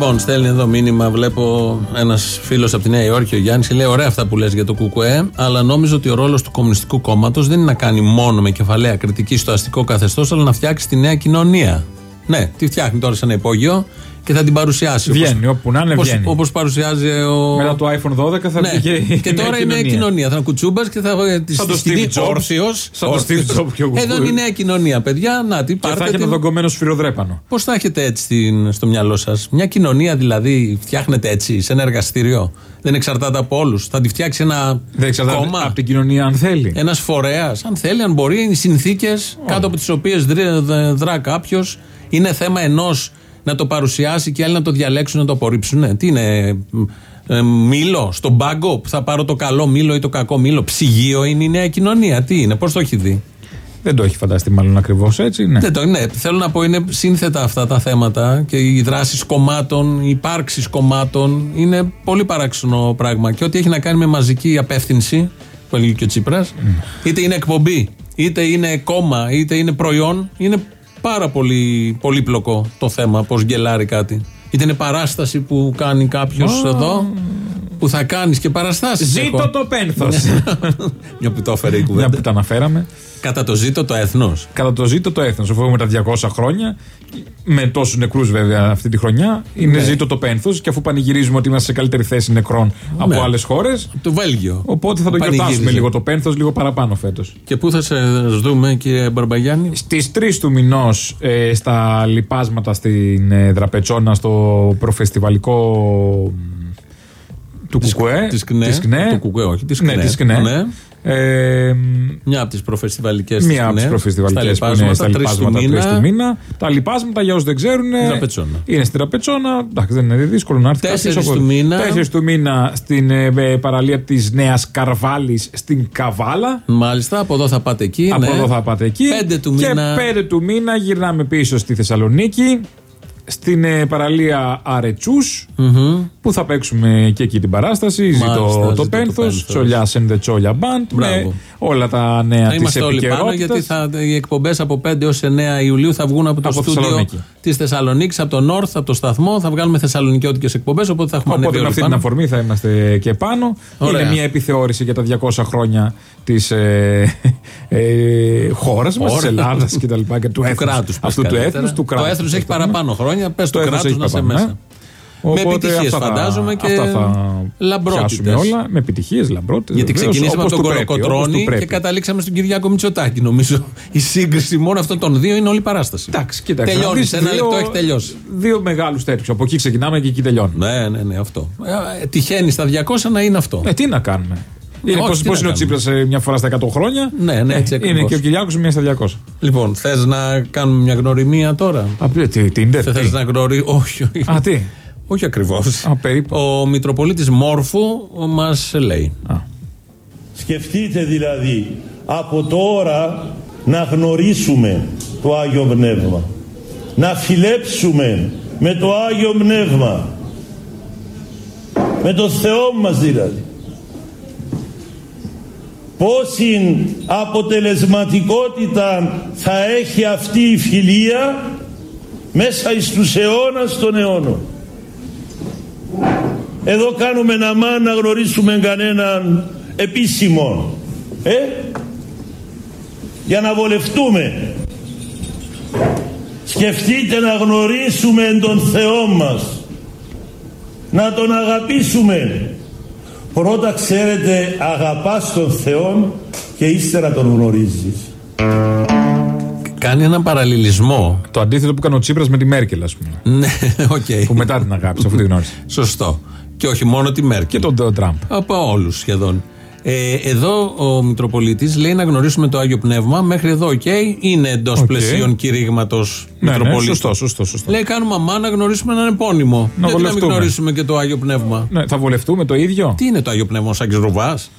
Λοιπόν, στέλνει εδώ μήνυμα. Βλέπω ένας φίλος από τη Νέα Υόρκη, ο Γιάννης, λέει: Ωραία αυτά που λες για το ΚΚΕ, αλλά νόμιζα ότι ο ρόλος του Κομμουνιστικού Κόμματος δεν είναι να κάνει μόνο με κεφαλαία κριτική στο αστικό καθεστώς, αλλά να φτιάξει τη νέα κοινωνία. Ναι, τη φτιάχνει τώρα σε ένα υπόγειο και θα την παρουσιάσει. Βγαίνει, όπου να είναι, βγαίνει. Όπως παρουσιάζει ο. Μετά το iPhone 12 θα Ναι. βγει και, η και νέα τώρα είναι νέα κοινωνία. Θα είναι κουτσούμπας και θα ε, τη Σαν το στηθεί Steve Jobs. όρθιος. Σαν το Όρθιος. Steve Jobs και ο Εδώ είναι η νέα κοινωνία, παιδιά. Να τι Και θα πάρτε έχει ένα την. δογκωμένο σφυροδρέπανο. Πώς θα έχετε έτσι στην- στο μυαλό σας, Μια κοινωνία δηλαδή φτιάχνετε έτσι σε ένα εργαστήριο; Δεν εξαρτάται από όλους. Θα τη φτιάξει ένα Δεν εξαρτάται κόμμα; από την κοινωνία αν θέλει. Ένας φορέας, αν θέλει, αν μπορεί, οι συνθήκες κάτω από τις οποίες δρά κάποιος είναι θέμα ενός να το παρουσιάσει και άλλοι να το διαλέξουν να το απορρίψουν. Ναι, τι είναι, ε, μήλο στον πάγκο που θα πάρω το καλό μήλο ή το κακό μήλο; Ψυγείο είναι η νέα κοινωνία. Τι είναι, πώς το έχει δει; Δεν το έχει φανταστεί μάλλον ακριβώς έτσι. Ναι. Δεν το, ναι, θέλω να πω είναι σύνθετα αυτά τα θέματα και οι δράσεις κομμάτων, οι υπάρξεις κομμάτων είναι πολύ παράξενο πράγμα. Και ό,τι έχει να κάνει με μαζική απεύθυνση, που έλεγε και ο Τσίπρας, είτε είναι εκπομπή, είτε είναι κόμμα, είτε είναι προϊόν, είναι πάρα πολύ πολύπλοκο το θέμα, πώς γκελάρει κάτι. Είτε είναι παράσταση που κάνει κάποιος εδώ, που θα κάνεις και παραστάσεις. Ζήτω το πένθος. Μια που το έφερε η Μια κουβέντα. που τα αναφέραμε. Κατά το ζήτο το έθνος. Κατά το ζήτο το έθνος. Αφού έχουμε τα 200 χρόνια, με τόσους νεκρούς βέβαια αυτή τη χρονιά, είναι Ναι. ζήτο το πένθος και αφού πανηγυρίζουμε ότι είμαστε σε καλύτερη θέση νεκρών από Ναι. άλλες χώρες. Το Βέλγιο. Οπότε θα το Πανηγύριζε. γιορτάσουμε λίγο το πένθος, λίγο παραπάνω φέτος. Και πού θα σε δούμε, κύριε Μπαρμπαγιάννη; Στις 3 του μηνός, ε, στα λοιπάσματα στην ε, Δραπετσόνα, στο προφεστιβαλικό του Κουκουέ. Της ΚΝΕ. Του Κουκουέ, όχι, της Ναι, ΚΝΕ. της ΚΝΕ. Ναι. Ε, Μια από τις προφεστιβαλικές Μία από τις προφεστιβαλικές που είναι στα λοιπάσματα τρεις του μήνα. Τα λοιπάσματα, για όσους δεν ξέρουν, Δραπετσόνα. είναι στην Τραπετσόνα. Εντάξει, δεν είναι δύσκολο να έρθει Τέσσερις κάποιος, του οπότε- μήνα. Τέσσερις του μήνα στην ε, ε, παραλία της Νέας Καρβάλης στην Καβάλα. Μάλιστα, από εδώ θα πάτε εκεί. Από ναι. εδώ θα πάτε εκεί. Πέντε του και μήνα. πέντε του μήνα γυρνάμε πίσω στη Θεσσαλονίκη. Στην ε, παραλία Αρετσούς, που θα παίξουμε και εκεί την παράσταση. Μάλιστα, Ζήτω ζήτω το το πένθος, πένθος. Τσολιά and the Τσόλια Band. Με Μπράβο. όλα τα νέα Θα της είμαστε όλοι πάνω επικαιρότητας. γιατί θα, οι εκπομπές από 5 έω 9 Ιουλίου θα βγουν από το Από στούντιο Θεσσαλονίκη. της Θεσσαλονίκης, από το North, από το σταθμό. Θα βγάλουμε θεσσαλονικιώτικες εκπομπές. Οπότε θα έχουμε Οπότε ανέβει με όλοι αυτή την πάνω. αφορμή θα είμαστε και πάνω. Ωραία. Είναι μια επιθεώρηση για τα 200 χρόνια της ε, ε, χώρας μας, Χώρας. τη Ελλάδας και τα λοιπά. Και του, έθνους. κράτους, πες Αυτού του καλύτερα. έθνους. Του Το κράτους. έθνος έχει Αυτό, ναι. παραπάνω χρόνια. Πες Το το έθνος κράτος έχει να είσαι παραπάνω, μέσα. ναι. Με Οπότε επιτυχίες αυτά θα- φαντάζομαι και αυτά θα λαμπρότητες. πιάσουμε όλα. Με επιτυχίες, λαμπρότητες. Γιατί ξεκινήσαμε από τον Κολοκοτρόνη και καταλήξαμε στον Κυριάκο Μητσοτάκη. Νομίζω η σύγκριση μόνο αυτών των δύο είναι όλη η παράσταση. Εντάξει, κοίταξε. Τελειώνεις. να δεις Σε ένα δύο- λεπτό έχει τελειώσει. Δύο μεγάλους τέτοιους. Από εκεί ξεκινάμε και εκεί τελειώνουμε. Ναι, ναι, ναι, αυτό. Ε, τυχαίνει στα 200 να είναι αυτό. Ε, τι να κάνουμε. Είναι Όχι, πώς, τι πώς να είναι ο κάνουμε. Τσίπρας μια φορά στα 100 χρόνια; Ναι, ναι, έτσι Ε, Είναι ακριβώς. και ο Κυριάκος μία στα 200. Λοιπόν, θες να κάνουμε μια γνωριμία τώρα; Α, τι, τι, τι, Θε να γνωρί... Όχι, όχι. Α, τι. Όχι ακριβώς. Α, περίπου. Ο Μητροπολίτης Μόρφου μας λέει. Σκεφτείτε δηλαδή από τώρα να γνωρίσουμε το Άγιο Πνεύμα. Να φιλέψουμε με το Άγιο Πνεύμα. Με το Θεό μας δηλαδή. Πόση αποτελεσματικότητα θα έχει αυτή η φιλία μέσα εις τους αιώνας των αιώνων. Εδώ κάνουμε να μάνα να γνωρίσουμε κανέναν επίσημο. Ε, για να βολευτούμε. Σκεφτείτε να γνωρίσουμε τον Θεό μας. Να τον αγαπήσουμε. Πρώτα ξέρετε αγαπάς τον Θεό και ύστερα τον γνωρίζεις. Κάνει έναν παραλληλισμό. Το αντίθετο που έκανε ο Τσίπρας με τη Μέρκελ, ας πούμε. Ναι, οκ. Που μετά την αγάπησε, αφού τη γνώρισε. Σωστό. Και όχι μόνο τη Μέρκελ. Και τον Τραμπ. Από όλους σχεδόν. Ε, εδώ ο Μητροπολίτης λέει να γνωρίσουμε το Άγιο Πνεύμα. Μέχρι εδώ, οκ, είναι εντός Οκ. πλαισίων κηρύγματος Ναι, ναι, Μητροπολίτης. σωστό, σωστό, σωστό. Λέει κάνουμε αμά να γνωρίσουμε έναν επώνυμο. Γιατί να μην βολευτούμε. γνωρίσουμε και το Άγιο Πνεύμα; Ναι, θα βολευτούμε το ίδιο; Τι είναι το Άγιο Πνεύμα, ο Σάκης Ρουβάς;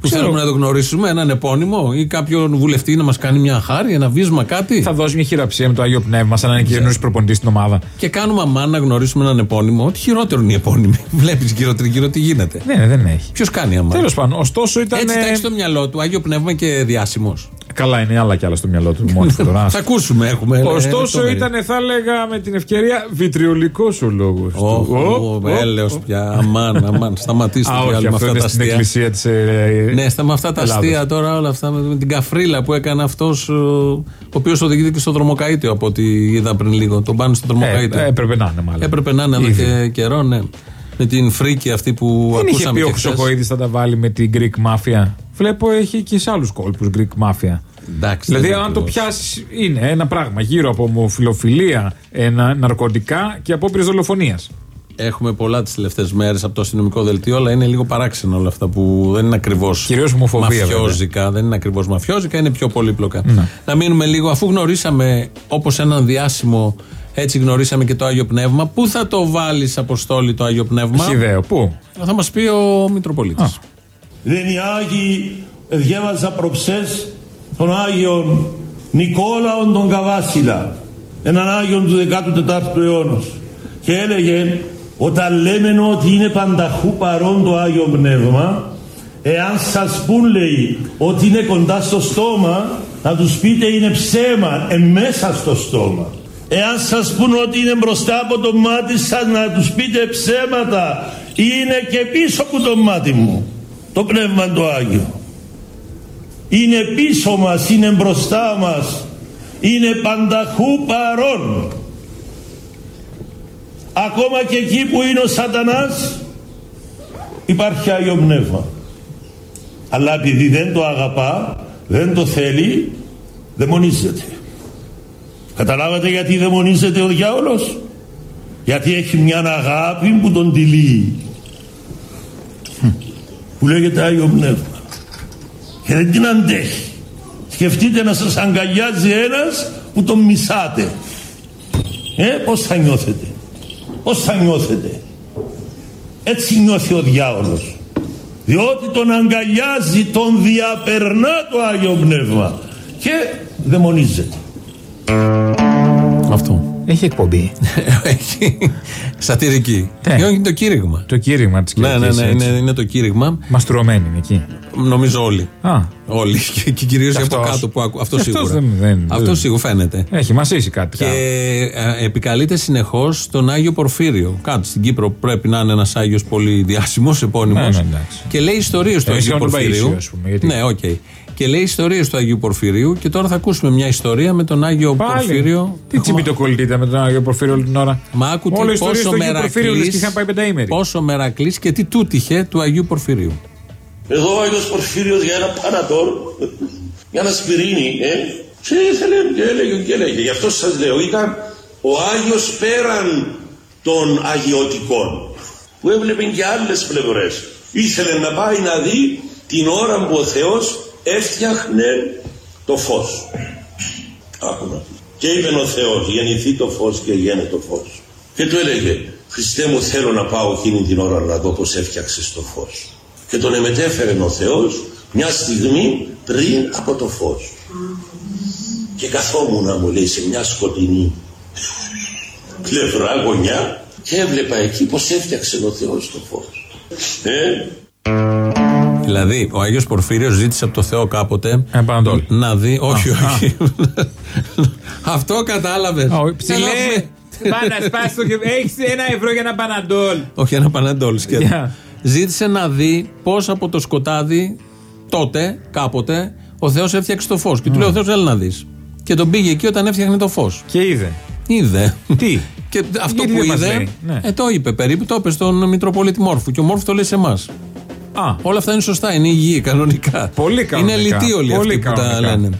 Που Ξέρω. θέλουμε να το γνωρίσουμε, έναν επώνυμο ή κάποιον βουλευτή να μας κάνει μια χάρη, ένα βίσμα, κάτι. Θα δώσει μια χειραψία με το Άγιο Πνεύμα, σαν να είναι καινούριο προπονητής στην ομάδα. Και κάνουμε αμά να γνωρίσουμε έναν επώνυμο. Ό,τι χειρότερο είναι οι επώνυμοι. Βλέπεις γύρω-τριγύρω τι γίνεται. Ναι, δεν έχει. Ποιος κάνει αμά. Τέλος πάντων, ωστόσο ήταν. Έτσι τα έχεις στο μυαλό του Άγιο Πνεύμα και διάσημος. Καλά, είναι άλλα κι άλλα στο μυαλό του μόνος του τώρα. Θα ακούσουμε, έχουμε. ε, Ωστόσο, λεπτομέρειες. ήταν, θα έλεγα με την ευκαιρία, βιτριολικός ο λόγος του. Ω, ω, ω, έλεος ω. πια. Αμάν, αμάν. Σταματήστε Α, πια όχι, με αυτό αυτά είναι τα στην αστεία. εκκλησία της. Ναι, στα με αυτά τα αστεία τώρα, όλα αυτά με, με την καφρίλα που έκανε αυτός, ο οποίος οδηγείται και στο δρομοκαίτιο από ό,τι είδα πριν λίγο. Τον πάνε στο δρομοκαίτιο. Ε, έπρεπε να είναι μάλλον. Έπρεπε να είναι εδώ Ήδη. και καιρό, ναι. Με την φρίκη αυτή που Δεν είχε ακούσαμε πει ο και χθες. Χρυσοκοίδη θα τα βάλει με την Greek Mafia. Βλέπω έχει και σε άλλους κόλπους Greek Mafia. Εντάξει, Δηλαδή, δεν αν είναι το ακριβώς. πιάσεις, είναι ένα πράγμα γύρω από ομοφιλοφιλία, ένα, ναρκωτικά και απόπειρε δολοφονία. Έχουμε πολλά τις τελευταίες μέρες από το αστυνομικό δελτίο, αλλά είναι λίγο παράξενα όλα αυτά που δεν είναι ακριβώς. Κυρίως ομοφοβία, Μαφιόζικα. Δεν είναι ακριβώς μαφιόζικα, είναι πιο πολύπλοκα. Ναι. Να μείνουμε λίγο, αφού γνωρίσαμε όπως έναν διάσημο, έτσι γνωρίσαμε και το Άγιο Πνεύμα. Πού θα το βάλεις, Αποστόλη, το Άγιο Πνεύμα; Χιδαίο, πού; Θα μας πει ο Μητροπολίτης. Δεν οι Άγιοι διάβαζα προψές τον Άγιον Νικόλαον τον Καβάσιλα έναν Άγιον του 14ου αιώνα και έλεγε όταν λέμε ότι είναι πανταχού παρόν το Άγιο Πνεύμα εάν σας πούν λέει ότι είναι κοντά στο στόμα να τους πείτε είναι ψέμα ε, μέσα στο στόμα. Εάν σας πούν ότι είναι μπροστά από το μάτι σας να τους πείτε ψέματα είναι και πίσω από το μάτι μου το Πνεύμα το Άγιο είναι πίσω μας, είναι μπροστά μας είναι πανταχού παρόν ακόμα και εκεί που είναι ο σατανάς υπάρχει Άγιο Πνεύμα. Αλλά επειδή δεν το αγαπά δεν το θέλει δαιμονίζεται. Καταλάβατε γιατί δαιμονίζεται ο διάολος; Γιατί έχει μια αγάπη που τον τυλίγει που λέγεται Άγιο Πνεύμα και δεν την αντέχει σκεφτείτε να σας αγκαλιάζει ένας που τον μισάτε. Ε, πως θα νιώθετε; Πως θα νιώθετε; Έτσι νιώθει ο διάολος. Διότι τον αγκαλιάζει τον διαπερνά το Άγιο Πνεύμα και δαιμονίζεται. Αυτό. Έχει εκπομπή. Έχει. Σατυρική. Ναι. Ε, όχι, είναι το κήρυγμα. Το κήρυγμα της Ναι, ναι, ναι, είναι, είναι το κήρυγμα. Μαστουρωμένοι είναι εκεί. Νομίζω όλοι. Α. Όλοι. Και, και κυρίως Και από αυτός. κάτω που ακού. Αυτός Και αυτός σίγουρα. δεν- δεν- Αυτός δεν- σίγουρα φαίνεται. Έχει μασήσει κάτι. Και ε, επικαλείται συνεχώς τον Άγιο Πορφύριο. Κάτω στην Κύπρο πρέπει να είναι ένας Άγιος πολύ διάσημος, επώνυμος. Ναι, ναι, εντάξει. και λέει ιστορίες του Εμείς Αγίου είχαμε τον Πορφυρίου. Παΐσιο, ας πούμε, γιατί- Ναι, οκ. Και λέει ιστορίες του Αγίου Πορφυρίου. Και τώρα θα ακούσουμε μια ιστορία με τον Άγιο Πορφύριο. Τι τσιμπιτοκολλητείτε με τον Άγιο Πορφύριο όλη την ώρα. Μα άκου τι Όλο οι ιστορίες πόσο του Αγίου Πορφύριου λες και μερακλής, είχαν πάει πενταήμερη. πόσο μερακλής και τι του 'τυχε του Αγίου Πορφυρίου. Εδώ ο Άγιος Πορφύριος για ένα πανατόλ, για ένα σπυρίνι, ε, και ήθελε και έλεγε και έλεγε. Γι' αυτό σας λέω, ήταν ο Άγιος πέραν των αγιωτικών, που έβλεπε και άλλες πλευρές. Ήθελε να πάει να δει την ώρα που ο Θεός έφτιαχνε το φως. Άκου να δεις. Και είπε ο Θεός, γεννηθεί το φως και γένε το φως. Και του έλεγε, Χριστέ μου θέλω να πάω εκείνη την ώρα να δω πως έφτιαξες το φως. Και τον εμετέφερε ο Θεός μια στιγμή πριν από το φως. Και καθόμουν μου λέει σε μια σκοτεινή πλευρά γωνιά και έβλεπα εκεί πως έφτιαξε ο Θεός το φως. Ε, Δηλαδή, ο Άγιος Πορφύριος ζήτησε από το Θεό κάποτε Επανατόλ. να δει. Όχι, Α, όχι. Αυτό κατάλαβε. Ψηλέ, πάει να σπάσει το και έχεις ένα ευρώ για ένα παναντόλ. Όχι, ένα πανεντόλ σκέτο. Για. Ζήτησε να δει πώς από το σκοτάδι τότε, κάποτε, ο Θεός έφτιαξε το φως. Και του λέει: Ο Θεός, έλα να δεις. Και τον πήγε εκεί όταν έφτιαχνε το φως. Και είδε. Είδε. Τι; Και αυτό Γιατί που δεν μας είδε, λέει, ναι. ε, το είπε περίπου, το είπε στον Μητροπολίτη Μόρφου. Και ο Μόρφου το λέει σε εμάς. Α, Όλα αυτά είναι σωστά, είναι υγιή, κανονικά. Πολύ κανονικά. Είναι λυτοί όλοι Πολύ αυτοί που τα κανονικά. λένε.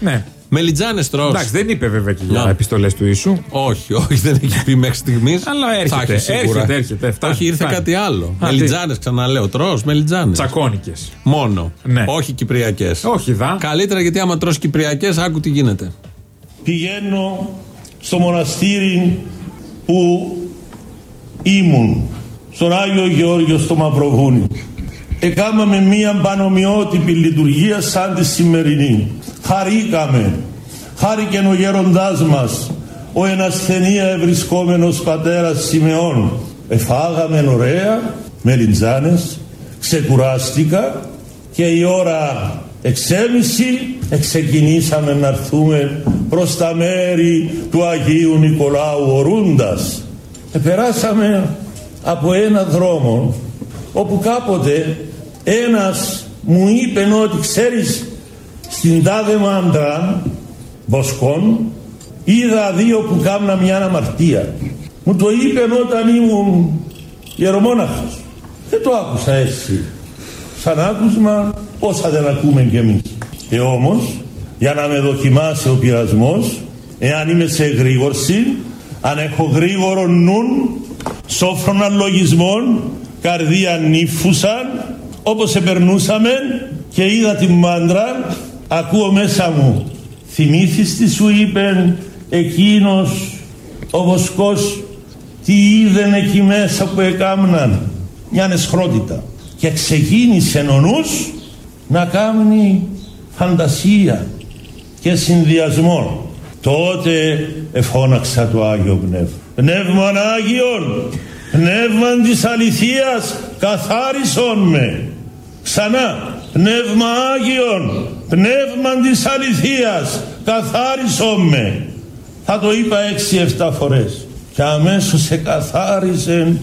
ναι. Μελιτζάνε τρώ. Εντάξει, δεν είπε βέβαια και για Να. επιστολές του ίσου. Όχι, όχι, δεν έχει πει μέχρι στιγμής. Αλλά έρχεται, έρχεται, έρχεται, φτάνει, όχι, ήρθε φτάνει. κάτι άλλο. Α, τι; Μελιτζάνε, ξαναλέω. Τρώ, μελιτζάνε. Τσακώνικες. Μόνο. Ναι. Όχι κυπριακές. Όχι δα. Καλύτερα γιατί άμα τρως κυπριακές, άκου τι γίνεται. πηγαίνω στο μοναστήρι που ήμουν στον Άγιο Γεώργιο στο Μαυροβούνι Εκάμαμε μία πανομοιότυπη λειτουργία σαν τη σημερινή. Χαρήκαμε. Χάρηκε ο γέροντάς μας ο εν ασθενεία ευρισκόμενος πατέρας Σιμεών. Εφάγαμε ωραία μελιτζάνες ξεκουράστηκα και η ώρα εξέμιση εξεκινήσαμε να έρθουμε προς τα μέρη του Αγίου Νικολάου ορούντας. Επεράσαμε από ένα δρόμο όπου κάποτε ένας μου είπε ότι ξέρεις στην τάδε μάντρα βοσκόν είδα δύο που κάμνα μια αμαρτία. Μου το είπε όταν ήμουν ιερομόναχος. Δεν το άκουσα έτσι. Σαν άκουσμα όσα δεν ακούμε κι εμείς. Και όμως για να με δοκιμάσει ο πειρασμός εάν είμαι σε γρήγορση αν έχω γρήγορο νουν σόφρονα λογισμών καρδία νύφουσαν όπως επερνούσαμε και είδα την μάντρα ακούω μέσα μου θυμήθης τι σου είπε εκείνος ο βοσκός τι είδεν εκεί μέσα που εκάμναν μια εσχρότητα και ξεκίνησε ο νους να κάνει φαντασία και συνδυασμό τότε εφώναξα το Άγιο Πνεύμα. Πνεύμα Άγιον Πνεύμα της αληθείας καθάρισον με ξανά Πνεύμα Άγιον Πνεύμα της αληθείας καθάρισον με θα το είπα έξι-εφτά φορές και αμέσως εκαθάρισε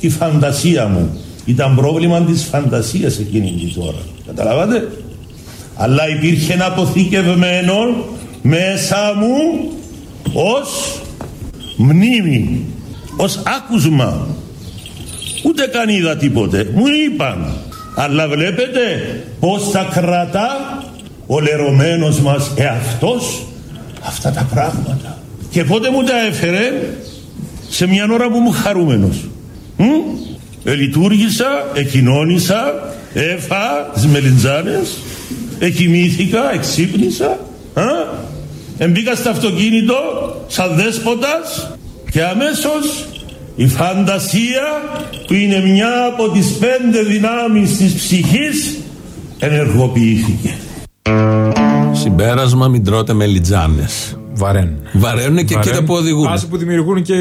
η φαντασία μου. Ήταν πρόβλημα της φαντασίας εκείνη την ώρα καταλάβατε; Αλλά υπήρχε ένα αποθηκευμένο μέσα μου ως μνήμη ως άκουσμα. Ούτε καν είδα τίποτε. Μου είπαν αλλά βλέπετε πως τα κρατά ο λερωμένος μας εαυτός αυτά τα πράγματα. Και πότε μου τα έφερε; Σε μια ώρα που ήμουν χαρούμενος. Μ; ελειτουργήσα, εκοινώνησα έφα τις μελιτζάνες εκοιμήθηκα, εξύπνησα α; εμπήκα στο αυτοκίνητο σαν δέσποτας και αμέσως η φαντασία που είναι μια από τις πέντε δυνάμεις της ψυχής ενεργοποιήθηκε Συμπέρασμα μην τρώτε μελιτζάνε. Βαραίνουν. Βαραίνουν και εκεί που οδηγούν. Άσοι που δημιουργούν και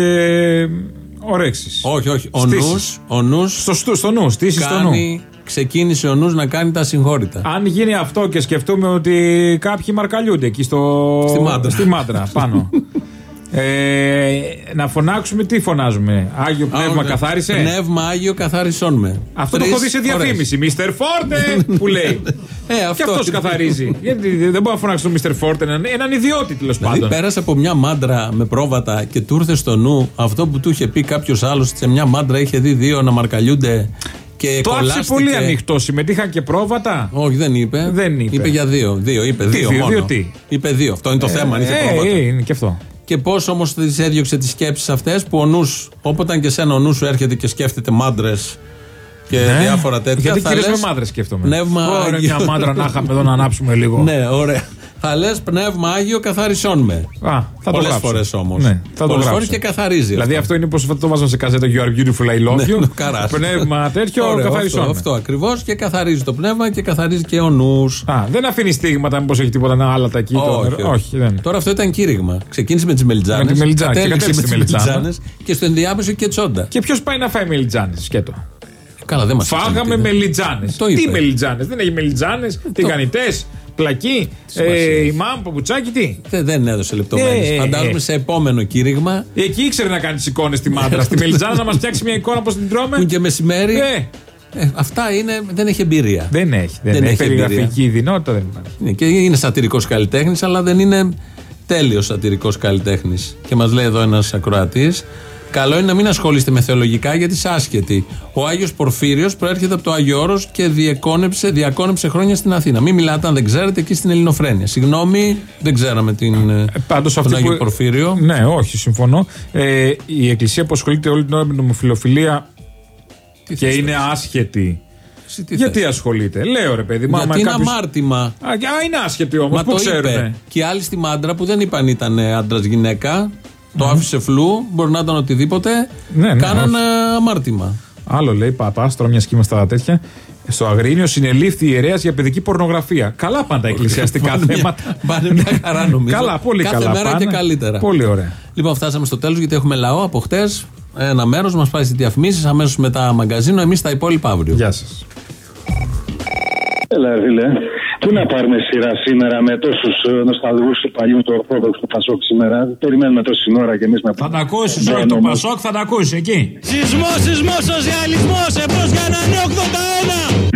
ορέξει. Όχι, όχι. Ο νους, ο νους στο, στο, στο νου, στήσεις στο νου. κάνει, ξεκίνησε ο νους να κάνει τα συγχώρητα. Αν γίνει αυτό και σκεφτούμε ότι κάποιοι μαρκαλιούνται εκεί στο... Στη μάντρα. στη μάντρα πάνω. ε, να φωνάξουμε τι φωνάζουμε; Άγιο πνεύμα Α, καθάρισε; Πνεύμα Άγιο καθάρισόν με. Αυτό το Τρεις έχω δει σε φορές. διαφήμιση. Μίστερ Φόρτε που λέει. Ε, Και αυτό. αυτός καθαρίζει. Γιατί δεν μπορώ να φωνάξω τον Μίστερ Φόρτε, έναν, έναν ιδιώτη τέλος Δηλαδή πάντων. πέρασε από μια μάντρα με πρόβατα και του ήρθε στο νου αυτό που του είχε πει κάποιος άλλος σε μια μάντρα είχε δει δύο να μαρκαλιούνται και Το άφησε κολλάστηκε. πολύ ανοιχτό. Συμμετείχαν και πρόβατα; Όχι, δεν είπε. Δεν είπε. για δύο. Δύο, είπε Τι δύο, δύο, μόνο. δύο τι; Είπε δύο. Αυτό είναι το θέμα, αν είχε Ε, πρόβατα. ε, είναι και αυτό. Και πώς όμως τις έδιωξε τις σκέψεις αυτές που ο νους, όποτε και σένα ο νους σου έρχεται και σκέφτεται μάντρες και Ναι. διάφορα τέτοια. Γιατί θα κυρίως λες, με μάντρες σκέφτομαι. Πνεύμα Ωραία, Άγιο. μια μάντρα να είχαμε εδώ να ανάψουμε λίγο. Ναι, ωραία. Θα λες πνεύμα Άγιο καθαρισόν με. Α, θα το Πολλές γράψω. φορές όμως. Ναι, θα το Πολλές γράψω. φορές και καθαρίζει. Δηλαδή αυτό είναι πώ το βάζαμε σε καζέτα You are beautiful, I love Ναι, you. ναι, καράς. Πνεύμα τέτοιο, Ωραίο, καθαρισόν. Αυτό, αυτό ακριβώς και καθαρίζει το πνεύμα και καθαρίζει και ο νους. Α, δεν αφήνει στίγματα, μήπω έχει τίποτα να άλλα τα εκεί. το Όχι, νερό. όχι, δεν. Τώρα αυτό ήταν κήρυγμα. Ξεκίνησε με τις μελιτζάνε. Με τη μελιτζάνα και κατέληξε με στη τις μελιτζάνα. μελιτζάνες και στο ενδιάμεσο και τσόντα. Και ποιος πάει να φάει μελιτζάνες, σκέτο; Καλά, δεν μας Φάγαμε μελιτζάνες. Το Τι είπε. μελιτζάνες, δεν έχει μελιτζάνες, τηγανιτέ, πλακί, ε, ημάμ, παπουτσάκι, τι; Δεν, δεν έδωσε λεπτομέρειες. Ε, ε, Φαντάζομαι ε. σε επόμενο κήρυγμα. Εκεί ήξερε να κάνει τις εικόνες στη μάντρα. Στη μελιτζάνα να μας φτιάξει μια εικόνα πώ την τρώμε. Που είναι και μεσημέρι. Ε, Ε, αυτά είναι, δεν έχει εμπειρία. δεν έχει. Δεν, Δεν έχει. έχει εμπειρία. Περιγραφική δυνότητα δεν υπάρχει. Ναι, και είναι σατυρικός καλλιτέχνης, αλλά δεν είναι τέλειος σατυρικός καλλιτέχνης. Και μας λέει εδώ ένας ακροατής, καλό είναι να μην ασχολείστε με θεολογικά γιατί είσαι άσχετοι. Ο Άγιος Πορφύριος προέρχεται από το Άγιο Όρος και διεκόνεψε, διακόνεψε χρόνια στην Αθήνα. Μην μιλάτε αν δεν ξέρετε εκεί στην Ελληνοφρένεια. Συγγνώμη, δεν ξέραμε την, ε, Πάντως τον αυτή Άγιο που- Πορφύριο. Ναι, όχι, συμφωνώ. Ε, η Εκκλησία που ασχολείται όλη την ώρα με την ομοφιλοφιλία και είναι άσχετη. Εσύ τι Γιατί θες; ασχολείται; Λέω ρε παιδί, μα Γιατί άμα είναι κάποιος- αμάρτημα. Α, και- α, είναι άσχετη όμως. Μα Πού το ξέρουμε. είπε. Και οι άλλοι στη μάντρα που δεν είπαν ήταν άντρας γυναίκα, το άφησε φλού, μπορεί να ήταν οτιδήποτε. Ναι, ναι, κάναν όχι. ε, αμάρτημα. Άλλο λέει παπά, τώρα μια σχήμα στα τέτοια. Στο Αγρίνιο συνελήφθη ιερέας για παιδική πορνογραφία. Καλά πάντα εκκλησιαστικά Πάνε μια- θέματα. Πάνε μια χαρά νομίζω. Καλά, πολύ Κάθε καλά. μέρα πάνε. και καλύτερα. Πολύ ωραία. Λοιπόν, φτάσαμε στο τέλος γιατί έχουμε λαό από χτες. Ένα μέρος μας πάει στις διαφημίσεις, αμέσως μετά μαγκαζίνο. Εμείς τα υπόλοιπα αύριο. Γεια σας. Έλα, φίλε. Πού να πάρουμε σειρά σήμερα με τόσους νοσταλγούς του παλιού του Ορθόδοξου του Πασόκ σήμερα; Περιμένουμε τόση ώρα και εμείς να Θα τα ακούσεις, όχι το Πασόκ, θα τα ακούσεις εκεί. Σεισμός, σεισμός, σοσιαλισμός, εμπρός για να είναι 81!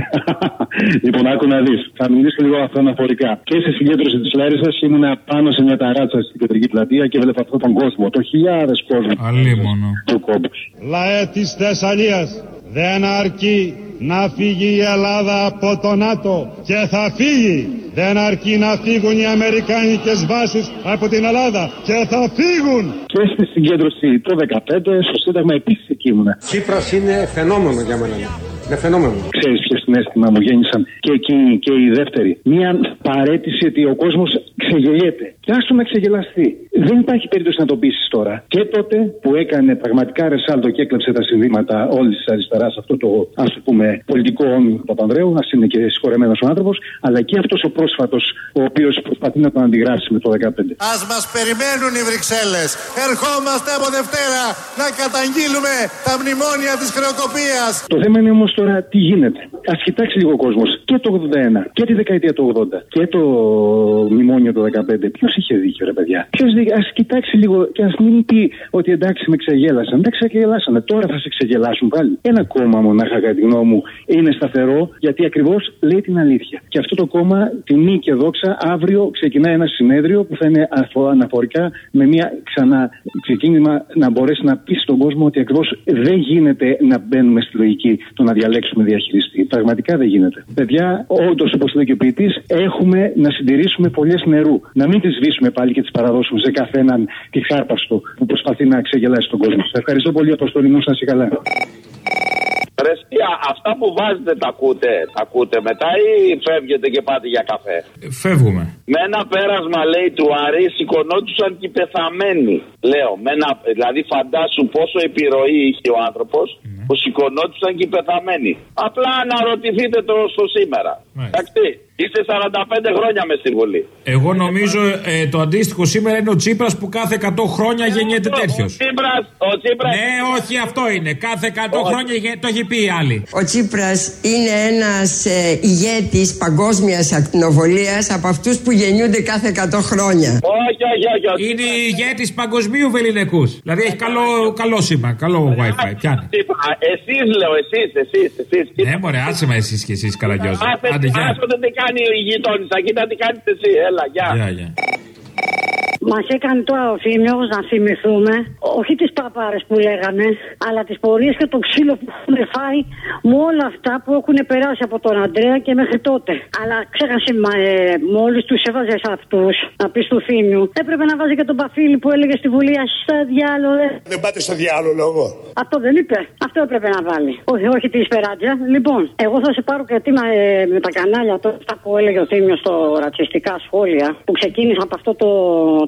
λοιπόν, άκου να δεις. Θα μιλήσω λίγο αυτοαναφορικά. Και στη συγκέντρωση της Λάρισας ήμουν πάνω σε μια ταράτσα στην κεντρική πλατεία και έβλεπα αυτόν τον κόσμο. Το χιλιάδες κόσμος. Αλίμονο. Του κόμπους. Λαέ της Θεσσαλίας δεν αρκεί να φύγει η Ελλάδα από το ΝΑΤΟ και θα φύγει. Δεν αρκεί να φύγουν οι Αμερικάνικες βάσεις από την Ελλάδα και θα φύγουν. Και στη συγκέντρωση το 2015 στο Σύνταγμα επίσης εκεί ήμουν. Τσίπρας είναι φαινόμενο για μένα. Είναι φαινόμενο. Ξέρεις ποιος συνέστημα μου γέννησαν και εκείνη και η δεύτερη. Μια παρέτηση ότι ο κόσμος ξεγελιέται. Και άστο να ξεγελαστεί. Δεν υπάρχει περίπτωση να το πείσει τώρα. Και τότε που έκανε πραγματικά ρεσάλτο και έκλεψε τα συνδύματα όλης της αριστεράς, αυτό το ας το πούμε πολιτικό όνειρο του Παπανδρέου, ας είναι και συγχωρεμένος ο άνθρωπος, αλλά και αυτός ο πρόσφατος, ο οποίος προσπαθεί να τον αντιγράψει με το 2015. Α μας περιμένουν οι Βρυξέλλες. Ερχόμαστε από Δευτέρα να καταγγείλουμε τα μνημόνια της χρεοκοπίας. Το θέμα είναι όμως τώρα τι γίνεται. Α κοιτάξει λίγο ο κόσμος και το 81 και τη δεκαετία του 80 και το μνημόνιο το 15. Ποιος είχε δίκιο, ρε παιδιά; Ποιος δίκιο. Α κοιτάξει λίγο και ας μην πει ότι εντάξει με ξεγέλασαν. Δεν ξεγελάσανε. Τώρα θα σε ξεγελάσουν πάλι. Ένα κόμμα μονάχα κατά τη γνώμη μου είναι σταθερό γιατί ακριβώς λέει την αλήθεια. Και αυτό το κόμμα, τιμή και δόξα, αύριο ξεκινάει ένα συνέδριο που θα είναι αφο- αναφορικά με μια ξανά ξεκίνημα να μπορέσει να πει στον κόσμο ότι ακριβώς δεν γίνεται να μπαίνουμε στη λογική το να διαλέξουμε διαχειριστή. Πραγματικά δεν γίνεται. Παιδιά, όντως, όπως λέει και ο ποιητής, έχουμε να συντηρήσουμε πολλές νερού. Να μην τις σβήσουμε πάλι και τις παραδώσουμε σε καθέναν τη χάρπαστο που προσπαθεί να ξεγελάσει τον κόσμο. Σας ευχαριστώ πολύ, Αποστολή μου, σας καλά. Ρε Σπία, αυτά που βάζετε τα ακούτε, τα ακούτε μετά ή φεύγετε και πάτε για καφέ; Φεύγουμε. Με ένα πέρασμα λέει του Αρή σηκωνόντουσαν και οι πεθαμένοι. Λέω, με ένα, δηλαδή φαντάσου πόσο επιρροή είχε ο άνθρωπος που σηκωνόντουσαν και οι πεθαμένοι. Απλά αναρωτηθείτε το στο σήμερα. Εντάξει, είστε 45 χρόνια μες στη Βουλή. Εγώ νομίζω ε, το αντίστοιχο σήμερα είναι ο Τσίπρας που κάθε 100 χρόνια γεννιέται τέτοιος. Ο Τσίπρας, ο Τσίπρας... Ναι, όχι αυτό είναι. Κάθε 100 χρόνια γε- το έχει πει οι άλλοι. Ο Τσίπρας είναι ένας ε, ηγέτης παγκόσμιας ακτινοβολίας από αυτούς που γεννιούνται κάθε 100 χρόνια. Όχι, όχι, όχι. όχι. Είναι ηγέτης παγκοσμίου βεληνικούς. Δηλαδή έχει καλό, καλό σήμα, καλό WiFi. Πιάνει. Εσείς λέω, εσείς, εσείς, εσείς. Ναι, μωρέ, άσε με εσείς και εσείς, Καραγκιόζη. Άντε, γεια. Άσοτε τι κάνει η γειτόνισσα, κοίτα τι κάνετε εσύ. Έλα, γεια. Γεια, γεια. Μας έκανε τώρα ο Θήμιο να θυμηθούμε, όχι τις παπάρες που λέγανε, αλλά τις πορείες και το ξύλο που έχουν φάει με όλα αυτά που έχουν περάσει από τον Αντρέα και μέχρι τότε. Αλλά ξέχασε, μα, ε, μόλις τους έβαζες αυτούς, να πεις του Θήμιου, έπρεπε να βάζει και τον Παφίλη που έλεγε στη Βουλή, Α στα διάλογο, ε. Δεν πάτε στο διάλογο εγώ. Αυτό δεν είπε. Αυτό έπρεπε να βάλει. Όχι, όχι τη Σπεράτζα. Λοιπόν, εγώ θα σε πάρω γιατί με, με τα κανάλια τώρα αυτά που έλεγε ο Θήμιος στο ρατσιστικά σχόλια που ξεκίνησα από αυτό το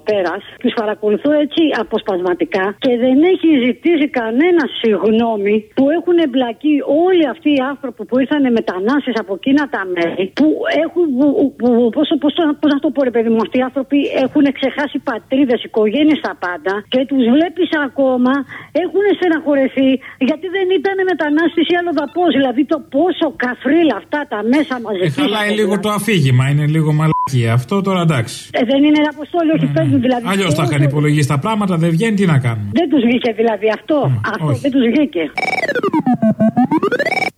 τέρα. Του παρακολουθώ έτσι αποσπασματικά και δεν έχει ζητήσει κανένα συγγνώμη που έχουν εμπλακεί όλοι αυτοί οι άνθρωποι που ήρθαν μετανάστες από εκείνα τα μέρη που έχουν. Που, που, πώς, πώς, πώς να το πω, ρε παιδί μου, αυτοί οι άνθρωποι έχουν ξεχάσει πατρίδες, οικογένειες τα πάντα και τους βλέπεις ακόμα έχουν στεναχωρεθεί γιατί δεν ήταν μετανάστες ή άλλο δαπό. Δηλαδή το πόσο καφρίλα αυτά τα μέσα Ε, μαζική. χαλάει λίγο το αφήγημα, είναι λίγο μαλακία. Αυτό τώρα εντάξει. Ε, δεν είναι ένα αποστόλιο, όχι παίζουν δηλαδή. Αλλιώς τα πόσο- είχαν υπολογίσει τα πράγματα, δεν βγαίνει, τι να κάνουμε. Δεν τους βγήκε δηλαδή αυτό. αυτό όχι. δεν τους βγήκε.